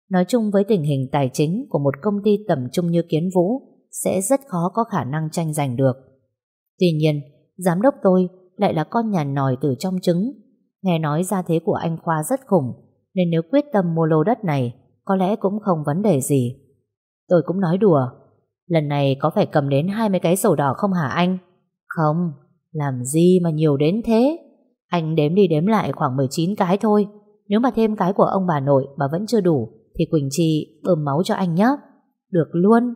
Nói chung với tình hình tài chính của một công ty tầm trung như Kiến Vũ sẽ rất khó có khả năng tranh giành được. Tuy nhiên, giám đốc tôi lại là con nhà nòi từ trong trứng. Nghe nói gia thế của anh Khoa rất khủng, nên nếu quyết tâm mua lô đất này, có lẽ cũng không vấn đề gì. Tôi cũng nói đùa, lần này có phải cầm đến 20 cái sổ đỏ không hả anh? Không, làm gì mà nhiều đến thế? Anh đếm đi đếm lại khoảng 19 cái thôi. Nếu mà thêm cái của ông bà nội mà vẫn chưa đủ, thì Quỳnh Chi bơm máu cho anh nhé. Được luôn,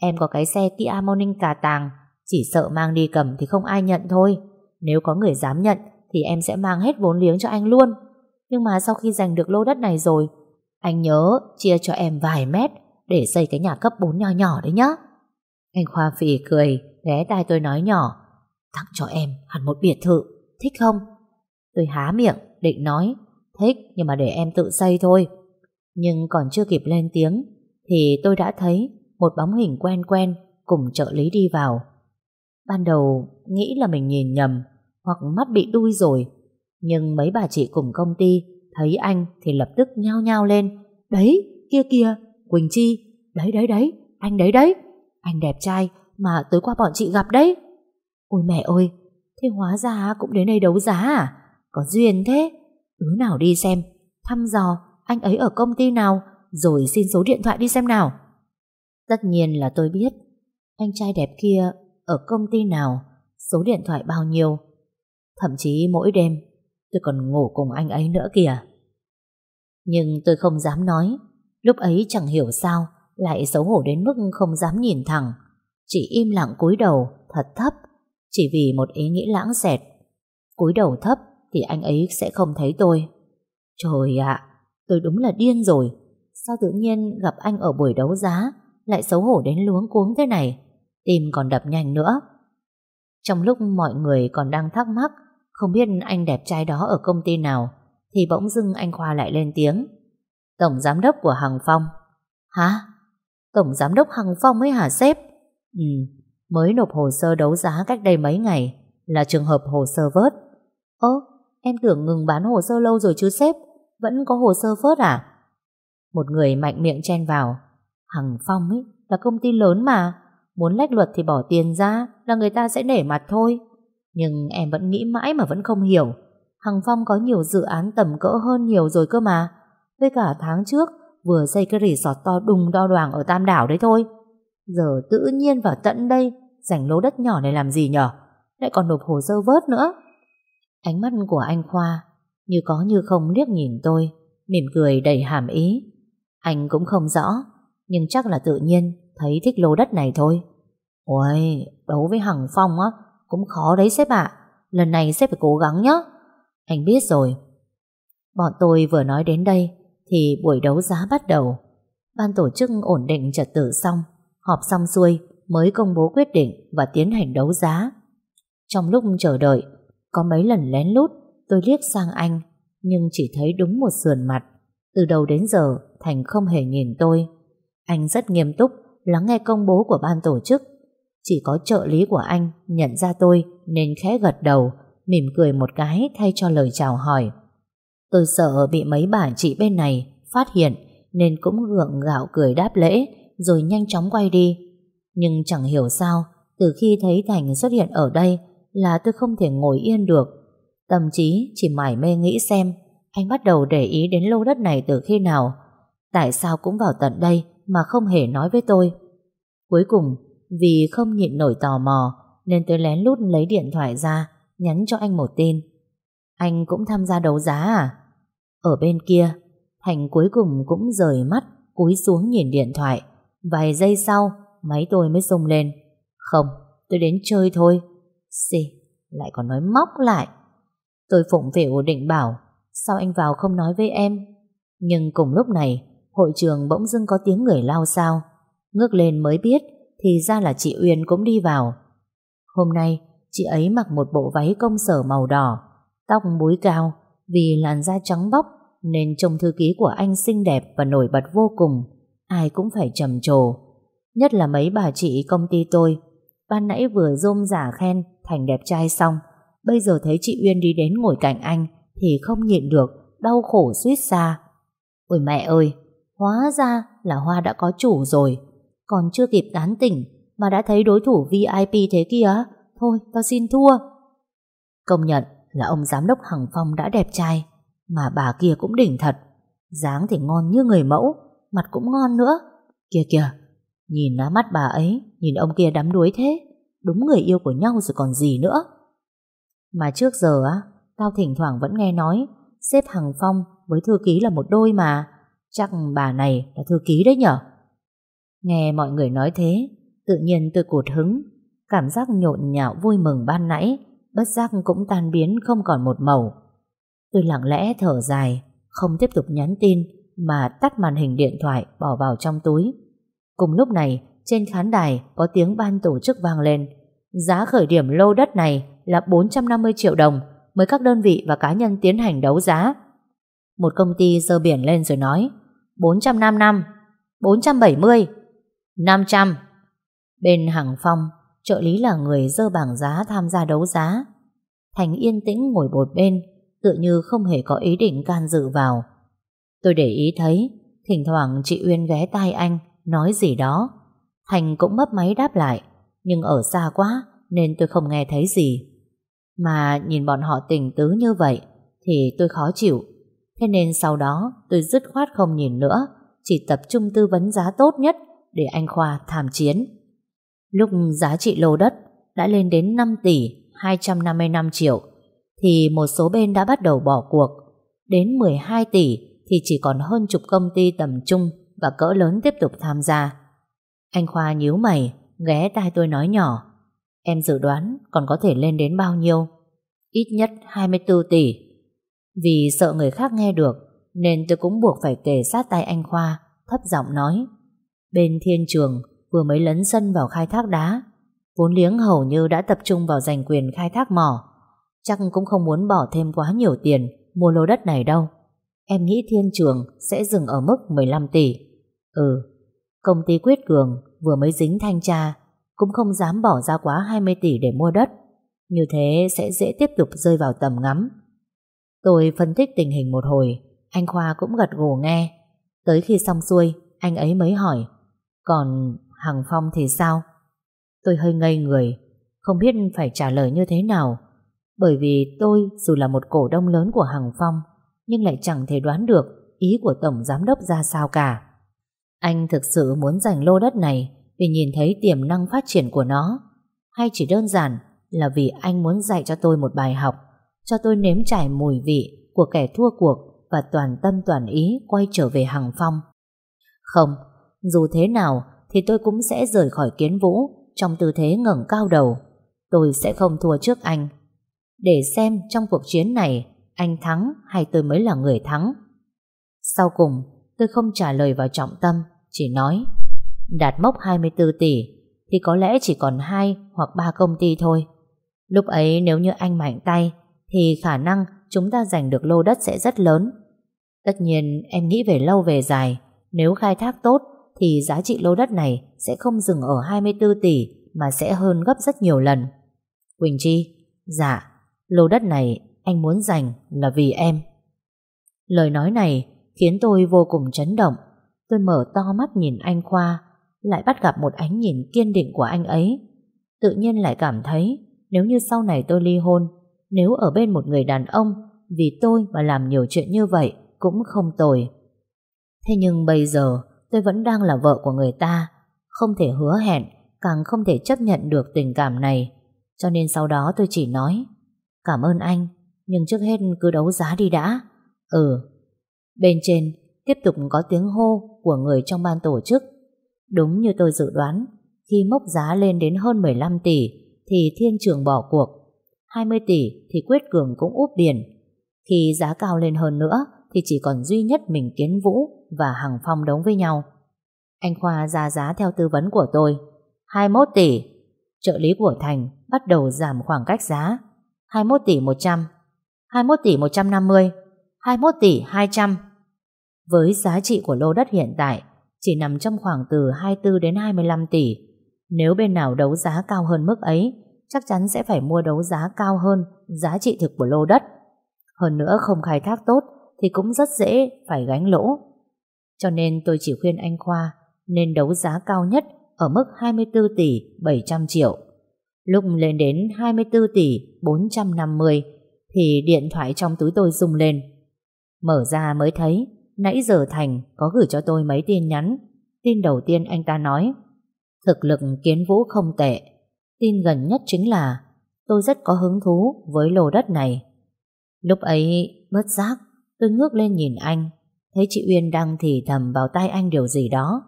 em có cái xe Kia Morning cà tàng, chỉ sợ mang đi cầm thì không ai nhận thôi. Nếu có người dám nhận, thì em sẽ mang hết vốn liếng cho anh luôn. Nhưng mà sau khi giành được lô đất này rồi, anh nhớ chia cho em vài mét để xây cái nhà cấp 4 nhỏ nhỏ đấy nhá. Anh Khoa phì cười, ghé tai tôi nói nhỏ, tặng cho em hẳn một biệt thự, thích không? Tôi há miệng, định nói, thích nhưng mà để em tự xây thôi. Nhưng còn chưa kịp lên tiếng, thì tôi đã thấy một bóng hình quen quen cùng trợ lý đi vào. Ban đầu nghĩ là mình nhìn nhầm hoặc mắt bị đuôi rồi, nhưng mấy bà chị cùng công ty thấy anh thì lập tức nhao nhao lên. Đấy, kia kia, Quỳnh Chi, đấy đấy đấy, anh đấy đấy, anh đẹp trai mà tối qua bọn chị gặp đấy. Ôi mẹ ơi, thế hóa ra cũng đến đây đấu giá à? Có duyên thế. Đứa nào đi xem, thăm dò anh ấy ở công ty nào, rồi xin số điện thoại đi xem nào. Tất nhiên là tôi biết, anh trai đẹp kia ở công ty nào, số điện thoại bao nhiêu. Thậm chí mỗi đêm, tôi còn ngủ cùng anh ấy nữa kìa. Nhưng tôi không dám nói, lúc ấy chẳng hiểu sao, lại xấu hổ đến mức không dám nhìn thẳng. Chỉ im lặng cúi đầu, thật thấp, chỉ vì một ý nghĩ lãng xẹt. cúi đầu thấp thì anh ấy sẽ không thấy tôi. Trời ạ, tôi đúng là điên rồi. Sao tự nhiên gặp anh ở buổi đấu giá lại xấu hổ đến luống cuống thế này? Tim còn đập nhanh nữa. Trong lúc mọi người còn đang thắc mắc không biết anh đẹp trai đó ở công ty nào thì bỗng dưng anh Khoa lại lên tiếng. Tổng giám đốc của Hằng Phong. Hả? Tổng giám đốc Hằng Phong ấy hả sếp? Ừ, mới nộp hồ sơ đấu giá cách đây mấy ngày là trường hợp hồ sơ vớt. Ơ, em tưởng ngừng bán hồ sơ lâu rồi chứ sếp, vẫn có hồ sơ vớt à? Một người mạnh miệng chen vào. Hằng Phong ấy là công ty lớn mà, muốn lách luật thì bỏ tiền ra là người ta sẽ nể mặt thôi. Nhưng em vẫn nghĩ mãi mà vẫn không hiểu. Hằng Phong có nhiều dự án tầm cỡ hơn nhiều rồi cơ mà. Với cả tháng trước, vừa xây cái resort to đùng đo đoàn ở Tam Đảo đấy thôi. Giờ tự nhiên vào tận đây Giành lô đất nhỏ này làm gì nhở Lại còn nộp hồ sơ vớt nữa Ánh mắt của anh Khoa Như có như không liếc nhìn tôi, Mỉm cười đầy hàm ý Anh cũng không rõ, Nhưng chắc là tự nhiên thấy thích lô đất này thôi Ôi Đấu với Hằng Phong á cũng khó đấy sếp ạ. Lần này sẽ phải cố gắng nhé Anh biết rồi. Bọn tôi vừa nói đến đây Thì buổi đấu giá bắt đầu. Ban tổ chức ổn định trật tự xong, Họp xong xuôi Mới công bố quyết định và tiến hành đấu giá. Trong lúc chờ đợi, Có mấy lần lén lút, Tôi liếc sang anh, Nhưng chỉ thấy đúng một sườn mặt. Từ đầu đến giờ, Thành không hề nhìn tôi. Anh rất nghiêm túc lắng nghe công bố của ban tổ chức chỉ có trợ lý của anh nhận ra tôi nên khẽ gật đầu, mỉm cười một cái thay cho lời chào hỏi. Tôi sợ bị mấy bà chị bên này phát hiện nên cũng gượng gạo cười đáp lễ rồi nhanh chóng quay đi. Nhưng chẳng hiểu sao, từ khi thấy Thành xuất hiện ở đây là tôi không thể ngồi yên được. Tâm trí chỉ mải mê nghĩ xem anh bắt đầu để ý đến lô đất này từ khi nào. Tại sao cũng vào tận đây mà không hề nói với tôi. Cuối cùng vì không nhịn nổi tò mò nên tôi lén lút lấy điện thoại ra nhắn cho anh một tin. Anh cũng tham gia đấu giá à? Ở bên kia, Thành cuối cùng cũng rời mắt cúi xuống nhìn điện thoại. Vài giây sau, máy tôi mới rung lên. Không, tôi đến chơi thôi. Xì, lại còn nói móc lại. Tôi phụng phịu định bảo, sao anh vào không nói với em? Nhưng cùng lúc này, hội trường bỗng dưng có tiếng người lao sao. Ngước lên mới biết thì ra là chị Uyên cũng đi vào. Hôm nay, chị ấy mặc một bộ váy công sở màu đỏ, tóc búi cao, vì làn da trắng bóc nên trông thư ký của anh xinh đẹp và nổi bật vô cùng, ai cũng phải trầm trồ. Nhất là mấy bà chị công ty tôi, ban nãy vừa rôm giả khen Thành đẹp trai xong, bây giờ thấy chị Uyên đi đến ngồi cạnh anh thì không nhịn được, đau khổ suýt xa. Ôi mẹ ơi, hóa ra là Hoa đã có chủ rồi. Còn chưa kịp tán tỉnh Mà đã thấy đối thủ VIP thế kia. Thôi, tao xin thua. Công nhận là ông giám đốc Hằng Phong đã đẹp trai, Mà bà kia cũng đỉnh thật. Dáng thì ngon như người mẫu, Mặt cũng ngon nữa. Kìa kìa, Nhìn á mắt bà ấy, Nhìn ông kia đắm đuối thế, Đúng người yêu của nhau rồi còn gì nữa. Mà trước giờ á, Tao thỉnh thoảng vẫn nghe nói Sếp Hằng Phong với thư ký là một đôi mà. Chắc bà này là thư ký đấy nhở? Nghe mọi người nói thế, tự nhiên tôi cụt hứng, cảm giác nhộn nhạo vui mừng ban nãy, bất giác cũng tan biến không còn một màu. Tôi lặng lẽ thở dài, không tiếp tục nhắn tin, mà tắt màn hình điện thoại bỏ vào trong túi. Cùng lúc này, trên khán đài có tiếng ban tổ chức vang lên. Giá khởi điểm lô đất này là 450 triệu đồng, mới các đơn vị và cá nhân tiến hành đấu giá. Một công ty dơ biển lên rồi nói 405 năm, 470, 500 Bên hàng Phong, Trợ lý là người dơ bảng giá tham gia đấu giá. Thành yên tĩnh ngồi bột bên, Tựa như không hề có ý định can dự vào. Tôi để ý thấy, Thỉnh thoảng chị Uyên ghé tai anh, Nói gì đó. Thành cũng mấp máy đáp lại, Nhưng ở xa quá, Nên tôi không nghe thấy gì. Mà nhìn bọn họ tình tứ như vậy, Thì tôi khó chịu. Thế nên sau đó, tôi dứt khoát không nhìn nữa, Chỉ tập trung tư vấn giá tốt nhất để anh Khoa tham chiến. Lúc giá trị lô đất đã lên đến 5 tỷ 255 triệu thì một số bên đã bắt đầu bỏ cuộc. Đến 12 tỷ thì chỉ còn hơn chục công ty tầm trung và cỡ lớn tiếp tục tham gia. Anh Khoa nhíu mày, ghé tai tôi nói nhỏ. Em dự đoán còn có thể lên đến bao nhiêu? Ít nhất 24 tỷ. Vì sợ người khác nghe được, nên tôi cũng buộc phải kề sát tay anh Khoa, thấp giọng nói. Bên thiên trường vừa mới lấn sân vào khai thác đá, vốn liếng hầu như đã tập trung vào giành quyền khai thác mỏ. Chắc cũng không muốn bỏ thêm quá nhiều tiền mua lô đất này đâu. Em nghĩ thiên trường sẽ dừng ở mức 15 tỷ. Ừ, công ty Quyết Cường vừa mới dính thanh tra, cũng không dám bỏ ra quá 20 tỷ để mua đất. Như thế sẽ dễ tiếp tục rơi vào tầm ngắm. Tôi phân tích tình hình một hồi, anh Khoa cũng gật gù nghe. Tới khi xong xuôi, anh ấy mới hỏi còn Hằng Phong thì sao? Tôi hơi ngây người, không biết phải trả lời như thế nào. Bởi vì tôi dù là một cổ đông lớn của Hằng Phong, nhưng lại chẳng thể đoán được ý của Tổng Giám đốc ra sao cả. Anh thực sự muốn giành lô đất này vì nhìn thấy tiềm năng phát triển của nó, hay chỉ đơn giản là vì anh muốn dạy cho tôi một bài học, cho tôi nếm trải mùi vị của kẻ thua cuộc và toàn tâm toàn ý quay trở về Hằng Phong. Không, dù thế nào thì tôi cũng sẽ rời khỏi kiến vũ trong tư thế ngẩng cao đầu. Tôi sẽ không thua trước anh. để xem trong cuộc chiến này anh thắng hay tôi mới là người thắng. Sau cùng, tôi không trả lời vào trọng tâm, chỉ nói đạt mốc 24 tỷ thì có lẽ chỉ còn 2 hoặc 3 công ty thôi. Lúc ấy nếu như anh mạnh tay thì khả năng chúng ta giành được lô đất sẽ rất lớn. Tất nhiên em nghĩ về lâu về dài, nếu khai thác tốt thì giá trị lô đất này sẽ không dừng ở 24 tỷ mà sẽ hơn gấp rất nhiều lần. Quỳnh Chi, dạ, lô đất này anh muốn giành là vì em. Lời nói này khiến tôi vô cùng chấn động. Tôi mở to mắt nhìn anh Khoa, lại bắt gặp một ánh nhìn kiên định của anh ấy. Tự nhiên lại cảm thấy nếu như sau này tôi ly hôn, nếu ở bên một người đàn ông vì tôi mà làm nhiều chuyện như vậy cũng không tồi. Thế nhưng bây giờ tôi vẫn đang là vợ của người ta, không thể hứa hẹn, càng không thể chấp nhận được tình cảm này. Cho nên sau đó tôi chỉ nói, cảm ơn anh, nhưng trước hết cứ đấu giá đi đã. Ừ. Bên trên tiếp tục có tiếng hô của người trong ban tổ chức. Đúng như tôi dự đoán, khi mốc giá lên đến hơn 15 tỷ thì thiên trường bỏ cuộc. 20 tỷ thì Quyết Cường cũng úp biển. Khi giá cao lên hơn nữa thì chỉ còn duy nhất mình Kiến Vũ và Hằng Phong đấu với nhau. Anh Khoa ra giá theo tư vấn của tôi. 21 tỷ. Trợ lý của Thành bắt đầu giảm khoảng cách giá. 21 tỷ 100. 21 tỷ 150. 21 tỷ 200. Với giá trị của lô đất hiện tại chỉ nằm trong khoảng từ 24 đến 25 tỷ. Nếu bên nào đấu giá cao hơn mức ấy, chắc chắn sẽ phải mua đấu giá cao hơn giá trị thực của lô đất. Hơn nữa không khai thác tốt thì cũng rất dễ phải gánh lỗ. Cho nên tôi chỉ khuyên anh Khoa nên đấu giá cao nhất ở mức 24 tỷ 700 triệu. Lúc lên đến 24 tỷ 450 thì điện thoại trong túi tôi rung lên. Mở ra mới thấy, nãy giờ Thành có gửi cho tôi mấy tin nhắn. Tin đầu tiên anh ta nói, thực lực kiến vũ không tệ. Tin gần nhất chính là tôi rất có hứng thú với lô đất này. Lúc ấy bất giác tôi ngước lên nhìn anh thấy chị Uyên đang thì thầm vào tai anh điều gì đó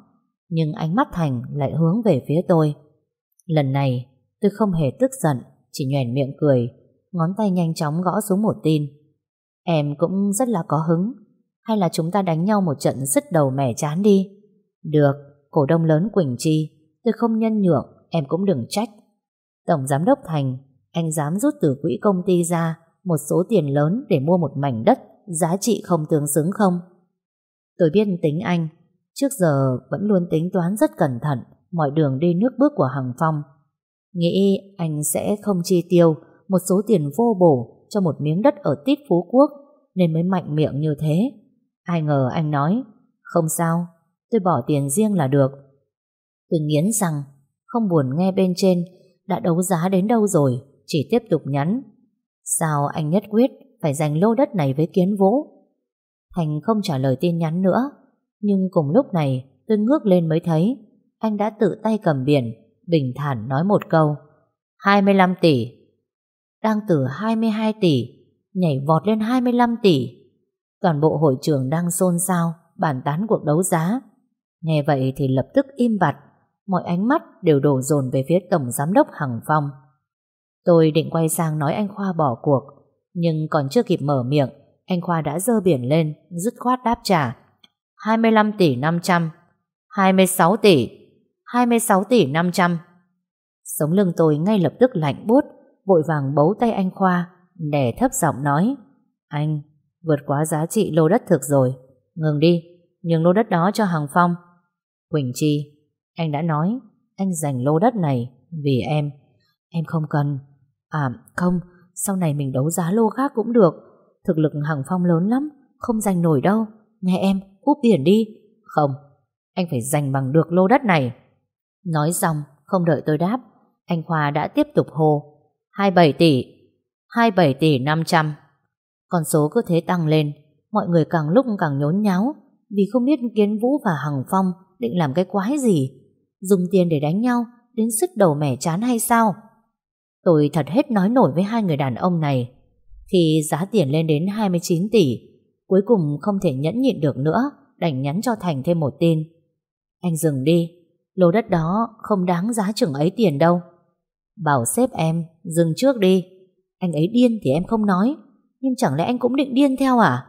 nhưng ánh mắt Thành lại hướng về phía tôi. Lần này tôi không hề tức giận chỉ nhoẻn miệng cười ngón tay nhanh chóng gõ xuống một tin. Em cũng rất là có hứng hay là chúng ta đánh nhau một trận sứt đầu mẻ chán đi. Được, cổ đông lớn Quỳnh Chi tôi không nhân nhượng em cũng đừng trách. Tổng Giám đốc Thành anh dám rút từ quỹ công ty ra một số tiền lớn để mua một mảnh đất giá trị không tương xứng không? Tôi biết tính anh, trước giờ vẫn luôn tính toán rất cẩn thận mọi đường đi nước bước của Hằng Phong. Nghĩ anh sẽ không chi tiêu một số tiền vô bổ cho một miếng đất ở tít Phú Quốc nên mới mạnh miệng như thế. Ai ngờ anh nói, không sao, tôi bỏ tiền riêng là được. Tôi nghiến rằng, không buồn nghe bên trên đã đấu giá đến đâu rồi, chỉ tiếp tục nhắn. Sao anh nhất quyết phải giành lô đất này với kiến vũ? Thành không trả lời tin nhắn nữa, nhưng cùng lúc này tôi ngước lên mới thấy anh đã tự tay cầm biển, bình thản nói một câu. 25 tỷ. Đang từ 22 tỷ, nhảy vọt lên 25 tỷ. Toàn bộ hội trường đang xôn xao, bàn tán cuộc đấu giá. Nghe vậy thì lập tức im bặt, mọi ánh mắt đều đổ dồn về phía Tổng Giám đốc Hằng Phong. Tôi định quay sang nói anh Khoa bỏ cuộc, nhưng còn chưa kịp mở miệng, anh Khoa đã dơ biển lên, dứt khoát đáp trả. 25 tỷ 500, 26 tỷ, 26 tỷ 500. Sống lưng tôi ngay lập tức lạnh buốt, vội vàng bấu tay anh Khoa, đè thấp giọng nói. Anh, vượt quá giá trị lô đất thực rồi. Ngừng đi, nhường lô đất đó cho Hằng Phong. Quỳnh Chi, anh đã nói, anh dành lô đất này vì em. Em không cần. À, không, sau này mình đấu giá lô khác cũng được. Thực lực Hằng Phong lớn lắm, không giành nổi đâu. Nghe em, úp biển đi. Không, anh phải giành bằng được lô đất này. Nói xong, không đợi tôi đáp, anh Khoa đã tiếp tục hô. 27 tỷ, 27 tỷ 500. Con số cứ thế tăng lên, mọi người càng lúc càng nhốn nháo, vì không biết Kiến Vũ và Hằng Phong định làm cái quái gì. Dùng tiền để đánh nhau, đến sức đầu mẻ chán hay sao? Tôi thật hết nói nổi với hai người đàn ông này. Khi giá tiền lên đến 29 tỷ, cuối cùng không thể nhẫn nhịn được nữa, đành nhắn cho Thành thêm một tin. Anh dừng đi, lô đất đó không đáng giá chừng ấy tiền đâu. Bảo sếp em, dừng trước đi. Anh ấy điên thì em không nói Nhưng chẳng lẽ anh cũng định điên theo à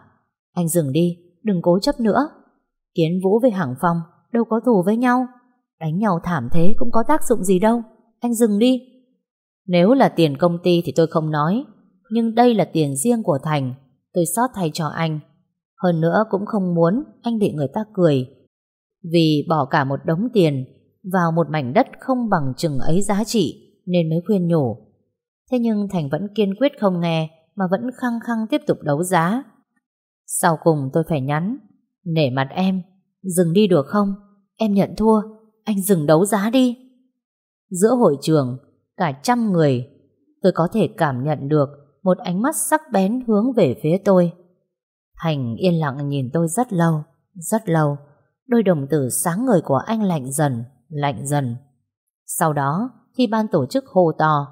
Anh dừng đi Đừng cố chấp nữa Kiến Vũ với Hằng Phong Đâu có thù với nhau Đánh nhau thảm thế cũng có tác dụng gì đâu Anh dừng đi nếu là tiền công ty thì tôi không nói, Nhưng đây là tiền riêng của Thành, Tôi xót thay cho anh. Hơn nữa cũng không muốn Anh bị người ta cười, Vì bỏ cả một đống tiền Vào một mảnh đất không bằng chừng ấy giá trị Nên mới khuyên nhủ. Thế nhưng Thành vẫn kiên quyết không nghe Mà vẫn khăng khăng tiếp tục đấu giá. Sau cùng tôi phải nhắn, Nể mặt em, Dừng đi được không? Em nhận thua, Anh dừng đấu giá đi. Giữa hội trường Cả trăm người. Tôi có thể cảm nhận được Một ánh mắt sắc bén hướng về phía tôi. Thành yên lặng nhìn tôi rất lâu Rất lâu. Đôi đồng tử sáng ngời của anh lạnh dần Lạnh dần. Sau đó, khi ban tổ chức hô to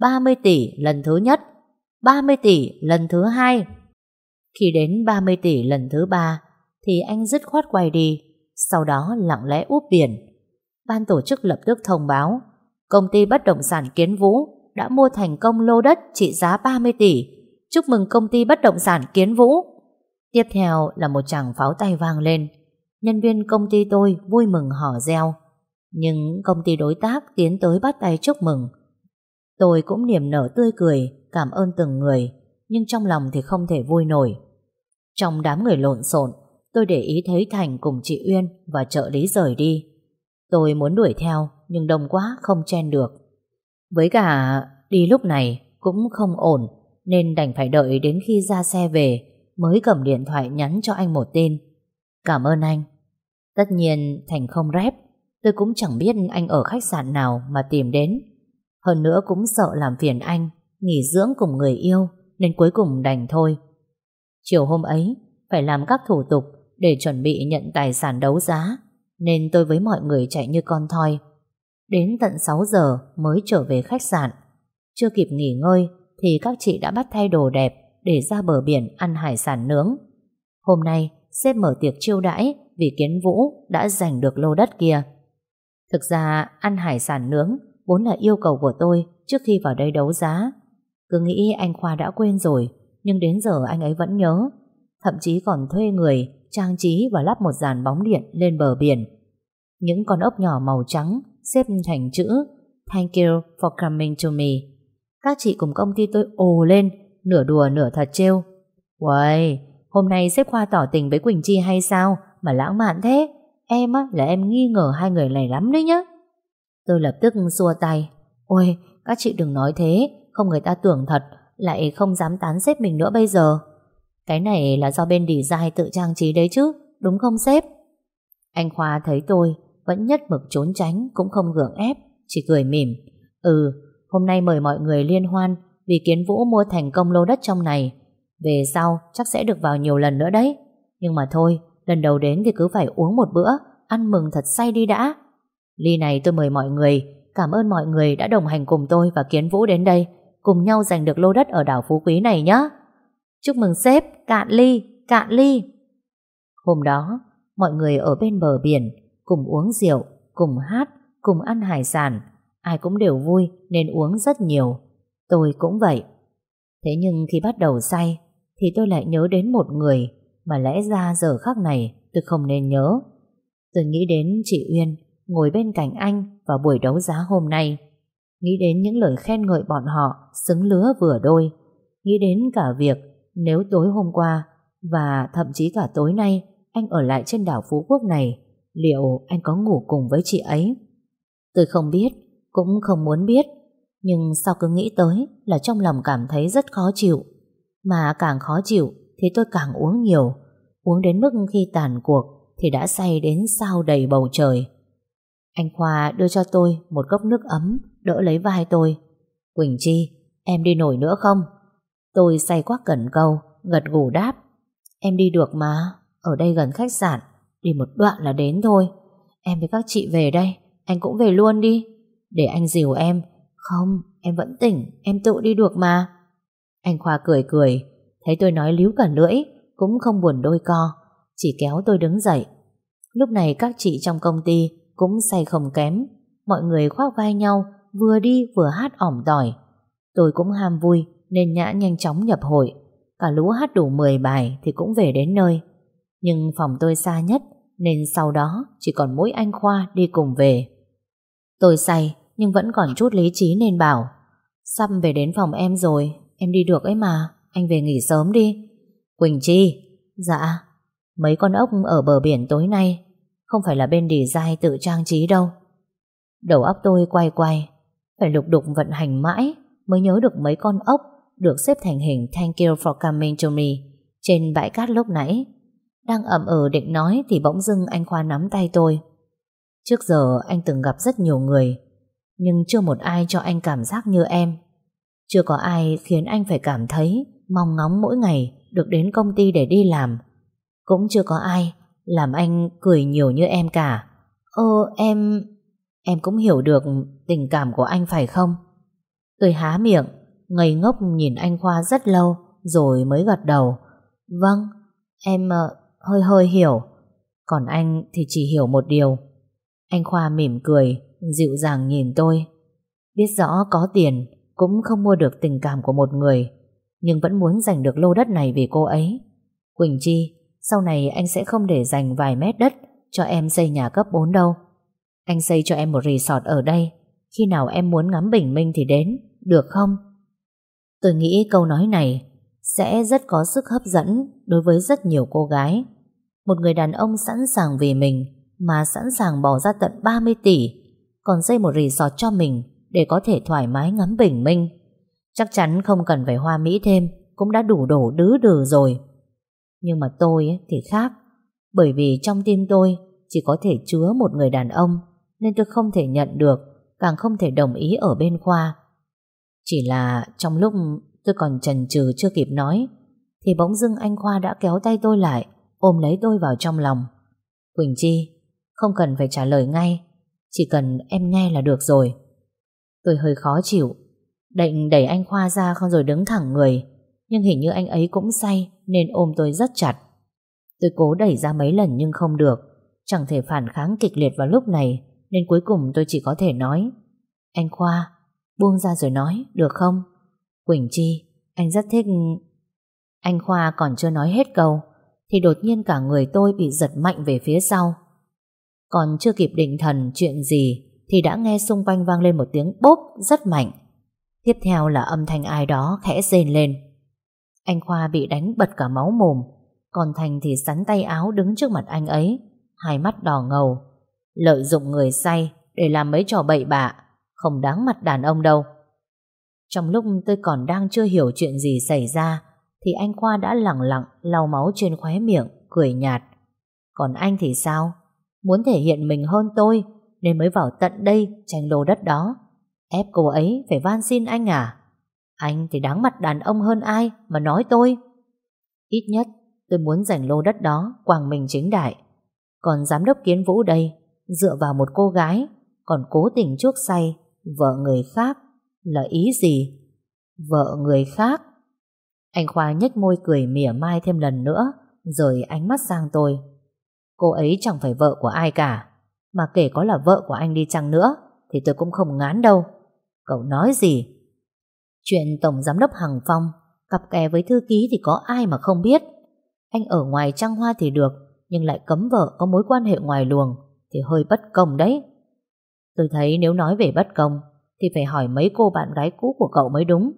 30 tỷ lần thứ nhất 30 tỷ lần thứ hai. Khi đến 30 tỷ lần thứ ba, Thì anh dứt khoát quay đi, Sau đó lặng lẽ úp biển. Ban tổ chức lập tức thông báo Công ty bất động sản Kiến Vũ Đã mua thành công lô đất trị giá 30 tỷ. Chúc mừng công ty bất động sản Kiến Vũ. Tiếp theo là một chàng pháo tay vang lên. Nhân viên công ty tôi vui mừng hò reo. Nhưng công ty đối tác tiến tới bắt tay chúc mừng. Tôi cũng niềm nở tươi cười, cảm ơn từng người, nhưng trong lòng thì không thể vui nổi. Trong đám người lộn xộn, tôi để ý thấy Thành cùng chị Uyên và trợ lý rời đi. Tôi muốn đuổi theo, nhưng đông quá không chen được. Với cả đi lúc này cũng không ổn, nên đành phải đợi đến khi ra xe về mới cầm điện thoại nhắn cho anh một tin. Cảm ơn anh. Tất nhiên Thành không rép tôi cũng chẳng biết anh ở khách sạn nào mà tìm đến. Hơn nữa cũng sợ làm phiền anh Nghỉ dưỡng cùng người yêu Nên cuối cùng đành thôi Chiều hôm ấy Phải làm các thủ tục Để chuẩn bị nhận tài sản đấu giá Nên tôi với mọi người chạy như con thoi Đến tận 6 giờ Mới trở về khách sạn Chưa kịp nghỉ ngơi Thì các chị đã bắt thay đồ đẹp Để ra bờ biển ăn hải sản nướng Hôm nay sếp mở tiệc chiêu đãi Vì Kiến Vũ đã giành được lô đất kia Thực ra ăn hải sản nướng vốn là yêu cầu của tôi trước khi vào đây đấu giá. Cứ nghĩ anh Khoa đã quên rồi, nhưng đến giờ anh ấy vẫn nhớ. Thậm chí còn thuê người trang trí và lắp một dàn bóng điện lên bờ biển. Những con ốc nhỏ màu trắng xếp thành chữ Thank you for coming to me. Các chị cùng công ty tôi ồ lên, nửa đùa nửa thật trêu. Uầy, hôm nay sếp Khoa tỏ tình với Quỳnh Chi hay sao mà lãng mạn thế? Em á là em nghi ngờ hai người này lắm đấy nhá. Tôi lập tức xua tay Ôi các chị đừng nói thế Không người ta tưởng thật Lại không dám tán xếp mình nữa bây giờ Cái này là do bên design tự trang trí đấy chứ Đúng không sếp Anh Khoa thấy tôi vẫn nhất mực trốn tránh Cũng không gượng ép Chỉ cười mỉm. Ừ hôm nay mời mọi người liên hoan Vì Kiến Vũ mua thành công lô đất trong này. Về sau chắc sẽ được vào nhiều lần nữa đấy. Nhưng mà thôi Lần đầu đến thì cứ phải uống một bữa Ăn mừng thật say đi đã. Ly này tôi mời mọi người Cảm ơn mọi người đã đồng hành cùng tôi và Kiến Vũ đến đây Cùng nhau giành được lô đất ở đảo Phú Quý này nhé Chúc mừng sếp Cạn ly, cạn ly. Hôm đó Mọi người ở bên bờ biển Cùng uống rượu, cùng hát Cùng ăn hải sản Ai cũng đều vui nên uống rất nhiều Tôi cũng vậy Thế nhưng khi bắt đầu say Thì tôi lại nhớ đến một người Mà lẽ ra giờ khắc này tôi không nên nhớ Tôi nghĩ đến chị Uyên ngồi bên cạnh anh vào buổi đấu giá hôm nay. Nghĩ đến những lời khen ngợi bọn họ xứng lứa vừa đôi. Nghĩ đến cả việc nếu tối hôm qua và thậm chí cả tối nay anh ở lại trên đảo Phú Quốc này liệu anh có ngủ cùng với chị ấy? Tôi không biết, cũng không muốn biết nhưng sau cứ nghĩ tới là trong lòng cảm thấy rất khó chịu. Mà càng khó chịu thì tôi càng uống nhiều. Uống đến mức khi tàn cuộc thì đã say đến sao đầy bầu trời. Anh Khoa đưa cho tôi một cốc nước ấm, đỡ lấy vai tôi. Quỳnh Chi, em đi nổi nữa không? Tôi say quá cẩn câu, gật gù đáp. Em đi được mà, ở đây gần khách sạn, đi một đoạn là đến thôi. Em với các chị về đây, anh cũng về luôn đi. Để anh dìu em. Không, em vẫn tỉnh, em tự đi được mà. Anh Khoa cười cười, thấy tôi nói líu cả lưỡi, cũng không buồn đôi co, chỉ kéo tôi đứng dậy. Lúc này các chị trong công ty cũng say không kém. Mọi người khoác vai nhau, vừa đi vừa hát ỏm tỏi. Tôi cũng ham vui, nên Nhã nhanh chóng nhập hội. Cả lũ hát đủ 10 bài thì cũng về đến nơi. Nhưng phòng tôi xa nhất nên sau đó chỉ còn mỗi anh Khoa đi cùng về. Tôi say nhưng vẫn còn chút lý trí nên bảo Sắp về đến phòng em rồi, em đi được ấy mà, anh về nghỉ sớm đi. Quỳnh Chi, dạ, mấy con ốc ở bờ biển tối nay không phải là bên design dai tự trang trí đâu. Đầu óc tôi quay quay, phải lục đục vận hành mãi mới nhớ được mấy con ốc được xếp thành hình Thank you for coming to me trên bãi cát lúc nãy. Đang ẩm ừ định nói thì bỗng dưng anh Khoa nắm tay tôi. Trước giờ anh từng gặp rất nhiều người, nhưng chưa một ai cho anh cảm giác như em. Chưa có ai khiến anh phải cảm thấy mong ngóng mỗi ngày được đến công ty để đi làm. Cũng chưa có ai làm anh cười nhiều như em cả. Ơ em... Em cũng hiểu được tình cảm của anh phải không? Tôi há miệng, ngây ngốc nhìn anh Khoa rất lâu rồi mới gật đầu. Vâng, em ờ, hơi hơi hiểu. Còn anh thì chỉ hiểu một điều. Anh Khoa mỉm cười, dịu dàng nhìn tôi. Biết rõ có tiền cũng không mua được tình cảm của một người, nhưng vẫn muốn giành được lô đất này vì cô ấy. Quỳnh Chi, sau này anh sẽ không để dành vài mét đất cho em xây nhà cấp 4 đâu. Anh xây cho em một resort ở đây, khi nào em muốn ngắm bình minh thì đến, được không? Tôi nghĩ câu nói này sẽ rất có sức hấp dẫn đối với rất nhiều cô gái. Một người đàn ông sẵn sàng vì mình mà sẵn sàng bỏ ra tận 30 tỷ, còn xây một resort cho mình để có thể thoải mái ngắm bình minh. Chắc chắn không cần phải hoa mỹ thêm, cũng đã đủ đổ đứ đừ rồi. Nhưng mà tôi thì khác, bởi vì trong tim tôi chỉ có thể chứa một người đàn ông, nên tôi không thể nhận được, càng không thể đồng ý ở bên Khoa. Chỉ là trong lúc tôi còn chần chừ chưa kịp nói thì bỗng dưng anh Khoa đã kéo tay tôi lại ôm lấy tôi vào trong lòng. Quỳnh Chi, không cần phải trả lời ngay chỉ cần em nghe là được rồi. Tôi hơi khó chịu định đẩy anh Khoa ra không rồi đứng thẳng người nhưng hình như anh ấy cũng say nên ôm tôi rất chặt. Tôi cố đẩy ra mấy lần nhưng không được chẳng thể phản kháng kịch liệt vào lúc này nên cuối cùng tôi chỉ có thể nói Anh Khoa, buông ra rồi nói, được không? Quỳnh Chi, anh rất thích... Anh Khoa còn chưa nói hết câu thì đột nhiên cả người tôi bị giật mạnh về phía sau. Còn chưa kịp định thần chuyện gì thì đã nghe xung quanh vang lên một tiếng bốp rất mạnh. Tiếp theo là âm thanh ai đó khẽ rên lên. Anh Khoa bị đánh bật cả máu mồm, còn Thành thì sắn tay áo đứng trước mặt anh ấy, hai mắt đỏ ngầu. Lợi dụng người say để làm mấy trò bậy bạ, không đáng mặt đàn ông đâu. Trong lúc tôi còn đang chưa hiểu chuyện gì xảy ra, thì anh Khoa đã lặng lặng lau máu trên khóe miệng, cười nhạt. Còn anh thì sao? Muốn thể hiện mình hơn tôi, nên mới vào tận đây tranh lô đất đó. Ép cô ấy phải van xin anh à? Anh thì đáng mặt đàn ông hơn ai mà nói tôi. Ít nhất tôi muốn giành lô đất đó quàng mình chính đại. Còn giám đốc kiến vũ đây, dựa vào một cô gái, còn cố tình chuốc say, vợ người khác, là ý gì? Vợ người khác? Anh Khoa nhếch môi cười mỉa mai thêm lần nữa, rồi ánh mắt sang tôi. Cô ấy chẳng phải vợ của ai cả, mà kể có là vợ của anh đi chăng nữa, thì tôi cũng không ngán đâu. Cậu nói gì? Chuyện Tổng Giám đốc Hằng Phong cặp kè với thư ký thì có ai mà không biết. Anh ở ngoài trăng hoa thì được, nhưng lại cấm vợ có mối quan hệ ngoài luồng thì hơi bất công đấy. Tôi thấy nếu nói về bất công thì phải hỏi mấy cô bạn gái cũ của cậu mới đúng.